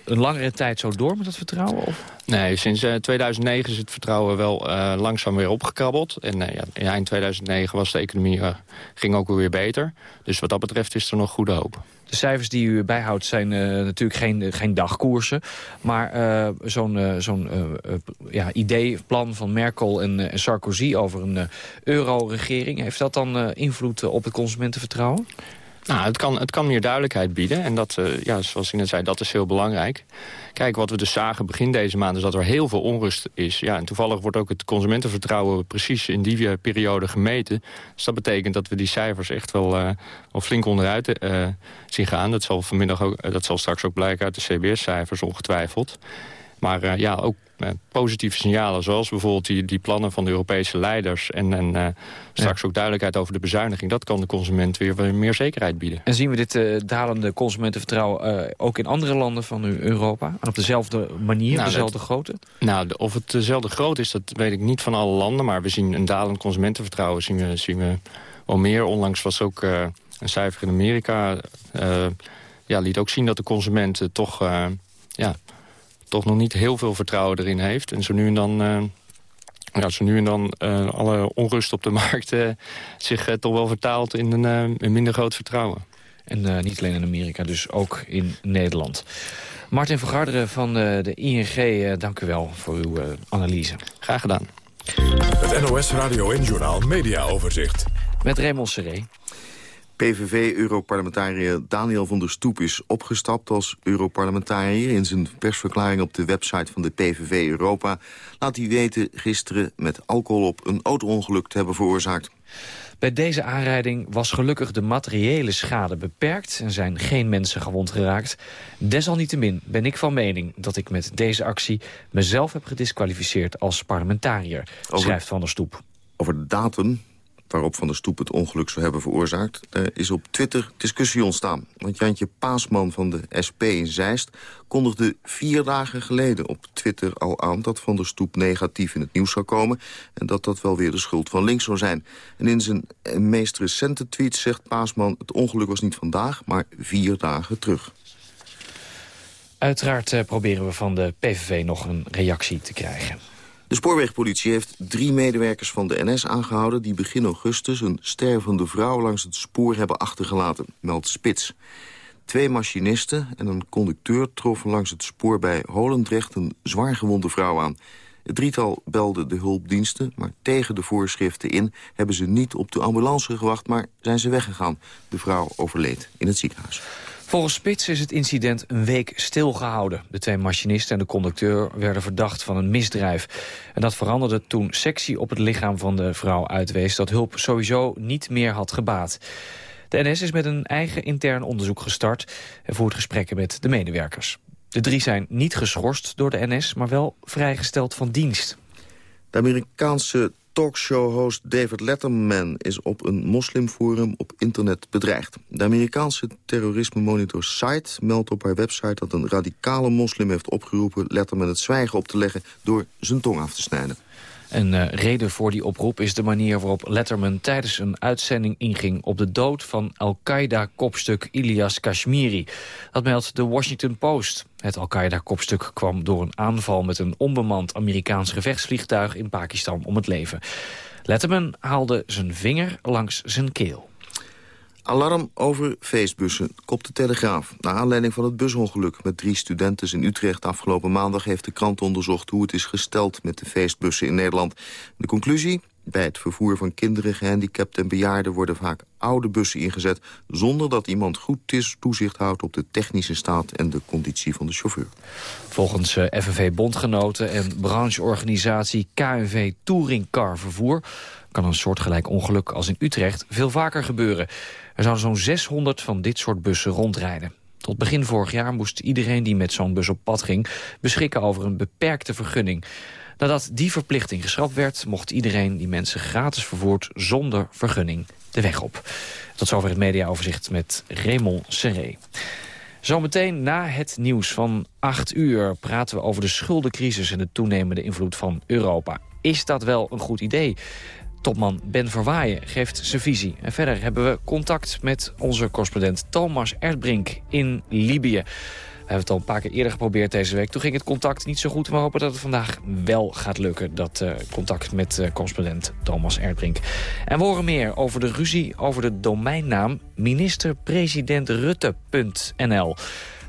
Speaker 3: een langere tijd zo door met dat vertrouwen? Of?
Speaker 25: Nee, sinds uh, 2009 is het vertrouwen wel langzaam weer opgekrabbeld. En ja, in eind 2009 was de economie ging ook weer beter. Dus wat dat betreft is er nog goede hoop.
Speaker 3: De cijfers die u bijhoudt zijn natuurlijk geen, geen dagkoersen. Maar zo'n zo'n ja, idee, plan van Merkel en, en Sarkozy over een euro-regering... heeft dat dan invloed op het consumentenvertrouwen?
Speaker 25: Nou, het kan, het kan meer duidelijkheid bieden. En dat, uh, ja, zoals ik net zei, dat is heel belangrijk. Kijk, wat we dus zagen begin deze maand is dat er heel veel onrust is. Ja, en toevallig wordt ook het consumentenvertrouwen precies in die eh, periode gemeten. Dus dat betekent dat we die cijfers echt wel, wel flink onderuit zien gaan. Dat zal, vanmiddag ook, dat zal straks ook blijken uit de CBS-cijfers ongetwijfeld. Maar ja, ook uh, positieve signalen. Zoals bijvoorbeeld die, die plannen van de Europese leiders. En, en uh, straks ook duidelijkheid over de bezuiniging. Dat kan de consument weer meer zekerheid bieden.
Speaker 3: En zien we dit dalende consumentenvertrouwen ook in andere landen van Europa? En op dezelfde manier, nou, dezelfde dat, grootte?
Speaker 25: Nou, de, of het dezelfde groot is, dat weet ik niet van alle landen. Maar we zien een dalend consumentenvertrouwen zien we, zien we wel meer. Onlangs was ook een cijfer in Amerika... ja, liet ook zien dat de consumenten toch... ja, toch nog niet heel veel vertrouwen erin heeft. En zo nu en dan... Uh, ja, zo nu en dan uh, alle onrust op de markt uh, zich toch wel vertaalt in een, een, minder groot vertrouwen.
Speaker 3: En niet alleen in Amerika, dus ook in Nederland. Martin van Garderen van de ING, dank u wel voor uw analyse.
Speaker 25: Graag gedaan.
Speaker 1: Het NOS Radio en Journaal Media Overzicht.
Speaker 3: Met Raymond Seré.
Speaker 26: PVV-europarlementariër Daniel van der Stoep is opgestapt als europarlementariër. In zijn persverklaring op de website van de PVV Europa laat hij weten gisteren met alcohol op een auto-ongeluk te hebben veroorzaakt.
Speaker 3: Bij deze aanrijding was gelukkig de materiële schade beperkt... en zijn geen mensen gewond geraakt. Desalniettemin ben ik van mening dat ik met deze actie... mezelf heb gedisqualificeerd als parlementariër, schrijft Van der Stoep.
Speaker 26: Over de datum waarop Van der Stoep het ongeluk zou hebben veroorzaakt... Er is op Twitter discussie ontstaan. Want Jantje Paasman van de SP in Zeist kondigde vier dagen geleden op Twitter al aan... dat Van der Stoep negatief in het nieuws zou komen... en dat dat wel weer de schuld van links zou zijn. En in zijn meest recente tweet zegt Paasman... het ongeluk was niet vandaag, maar vier dagen terug.
Speaker 3: Uiteraard eh, proberen we van de PVV nog een reactie te krijgen.
Speaker 26: De spoorwegpolitie heeft drie medewerkers van de NS aangehouden... die begin augustus een stervende vrouw langs het spoor hebben achtergelaten, meldt Spits. Twee machinisten en een conducteur troffen langs het spoor bij Holendrecht... een zwaargewonde vrouw aan. Het drietal belde de hulpdiensten, maar tegen de voorschriften in... hebben ze niet op de ambulance gewacht, maar zijn ze weggegaan. De vrouw overleed in het ziekenhuis.
Speaker 3: Volgens Spits is het incident een week stilgehouden. De twee machinisten en de conducteur werden verdacht van een misdrijf. En dat veranderde toen sectie op het lichaam van de vrouw uitwees... dat hulp sowieso niet meer had gebaat. De NS is met een eigen intern onderzoek gestart... en voert gesprekken met de medewerkers. De drie zijn niet geschorst door de NS, maar wel vrijgesteld van dienst.
Speaker 26: De Amerikaanse talkshow-host David Letterman is op een moslimforum op internet bedreigd. De Amerikaanse terrorisme monitor site meldt op haar website dat een radicale moslim heeft opgeroepen Letterman het zwijgen op te leggen door zijn tong af te snijden.
Speaker 3: Een uh, reden voor die oproep is de manier waarop Letterman tijdens een uitzending inging op de dood van Al-Qaeda-kopstuk Ilyas Kashmiri. Dat meldt de Washington Post. Het Al-Qaeda-kopstuk kwam door een aanval met een onbemand Amerikaans gevechtsvliegtuig in Pakistan om het leven. Letterman haalde zijn vinger langs zijn keel.
Speaker 26: Alarm over feestbussen, kop de Telegraaf. Na aanleiding van het busongeluk met drie studenten in Utrecht afgelopen maandag... heeft de krant onderzocht hoe het is gesteld met de feestbussen in Nederland. De conclusie? Bij het vervoer van kinderen, gehandicapten en bejaarden... worden vaak oude bussen ingezet... zonder dat iemand goed toezicht houdt op de technische staat... en de conditie van de chauffeur.
Speaker 3: Volgens eh, FNV-bondgenoten en brancheorganisatie KNV Touringcar Vervoer... kan een soortgelijk ongeluk als in Utrecht veel vaker gebeuren. Er zouden zo'n 600 van dit soort bussen rondrijden. Tot begin vorig jaar moest iedereen die met zo'n bus op pad ging... beschikken over een beperkte vergunning. Nadat die verplichting geschrapt werd... mocht iedereen die mensen gratis vervoert zonder vergunning de weg op. Tot zover het mediaoverzicht met Raymond Serré. Zometeen na het nieuws van 8 uur praten we over de schuldencrisis... en de toenemende invloed van Europa. Is dat wel een goed idee? Topman Ben Verwaaien geeft zijn visie. En verder hebben we contact met onze correspondent Thomas Erdbrink in Libië. We hebben het al een paar keer eerder geprobeerd deze week. Toen ging het contact niet zo goed. We hopen dat het vandaag wel gaat lukken. Dat uh, contact met uh, correspondent Thomas Erdbrink. En we horen meer over de ruzie over de domeinnaam ministerpresidentrutte.nl.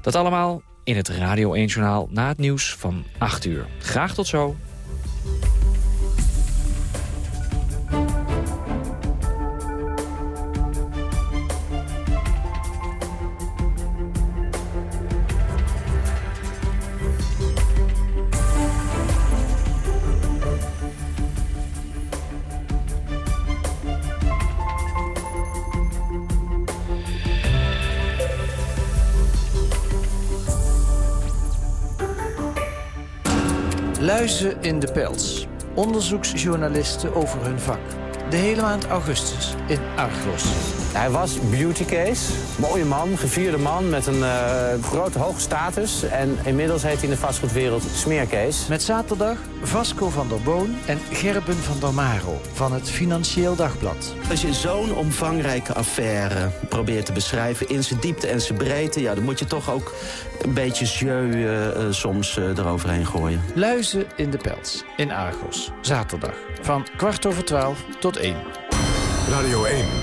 Speaker 3: Dat allemaal in het Radio 1 Journaal na het nieuws van 8 uur. Graag tot zo.
Speaker 27: Luizen in de Pels. Onderzoeksjournalisten over hun vak. De hele maand augustus in Argos.
Speaker 28: Hij was beauty case. Mooie man, gevierde man met een uh, grote hoge status. En inmiddels heeft hij in de vastgoedwereld smeercase.
Speaker 27: Met zaterdag Vasco van der Boon en Gerben van der Maro van het Financieel Dagblad.
Speaker 29: Als je zo'n omvangrijke affaire probeert te beschrijven in zijn diepte en zijn breedte... Ja, dan moet je toch ook een beetje jeu uh, soms uh, eroverheen gooien.
Speaker 27: Luizen in de Pels in Argos. Zaterdag van kwart over twaalf tot één.
Speaker 1: Radio 1.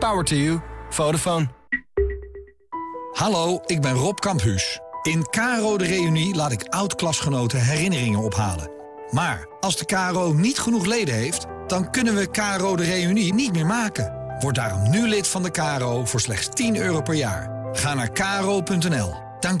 Speaker 13: Power to you. Vodafone.
Speaker 30: Hallo, ik ben Rob Kamphuus. In Caro de Reunie laat ik oud-klasgenoten herinneringen ophalen. Maar als de KRO niet genoeg leden heeft Dan kunnen we KRO de reunie niet meer maken. Word daarom nu lid van de KRO voor slechts 10 euro per jaar. Ga naar kro.nl. Dank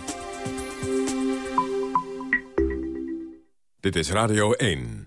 Speaker 1: Dit is Radio 1.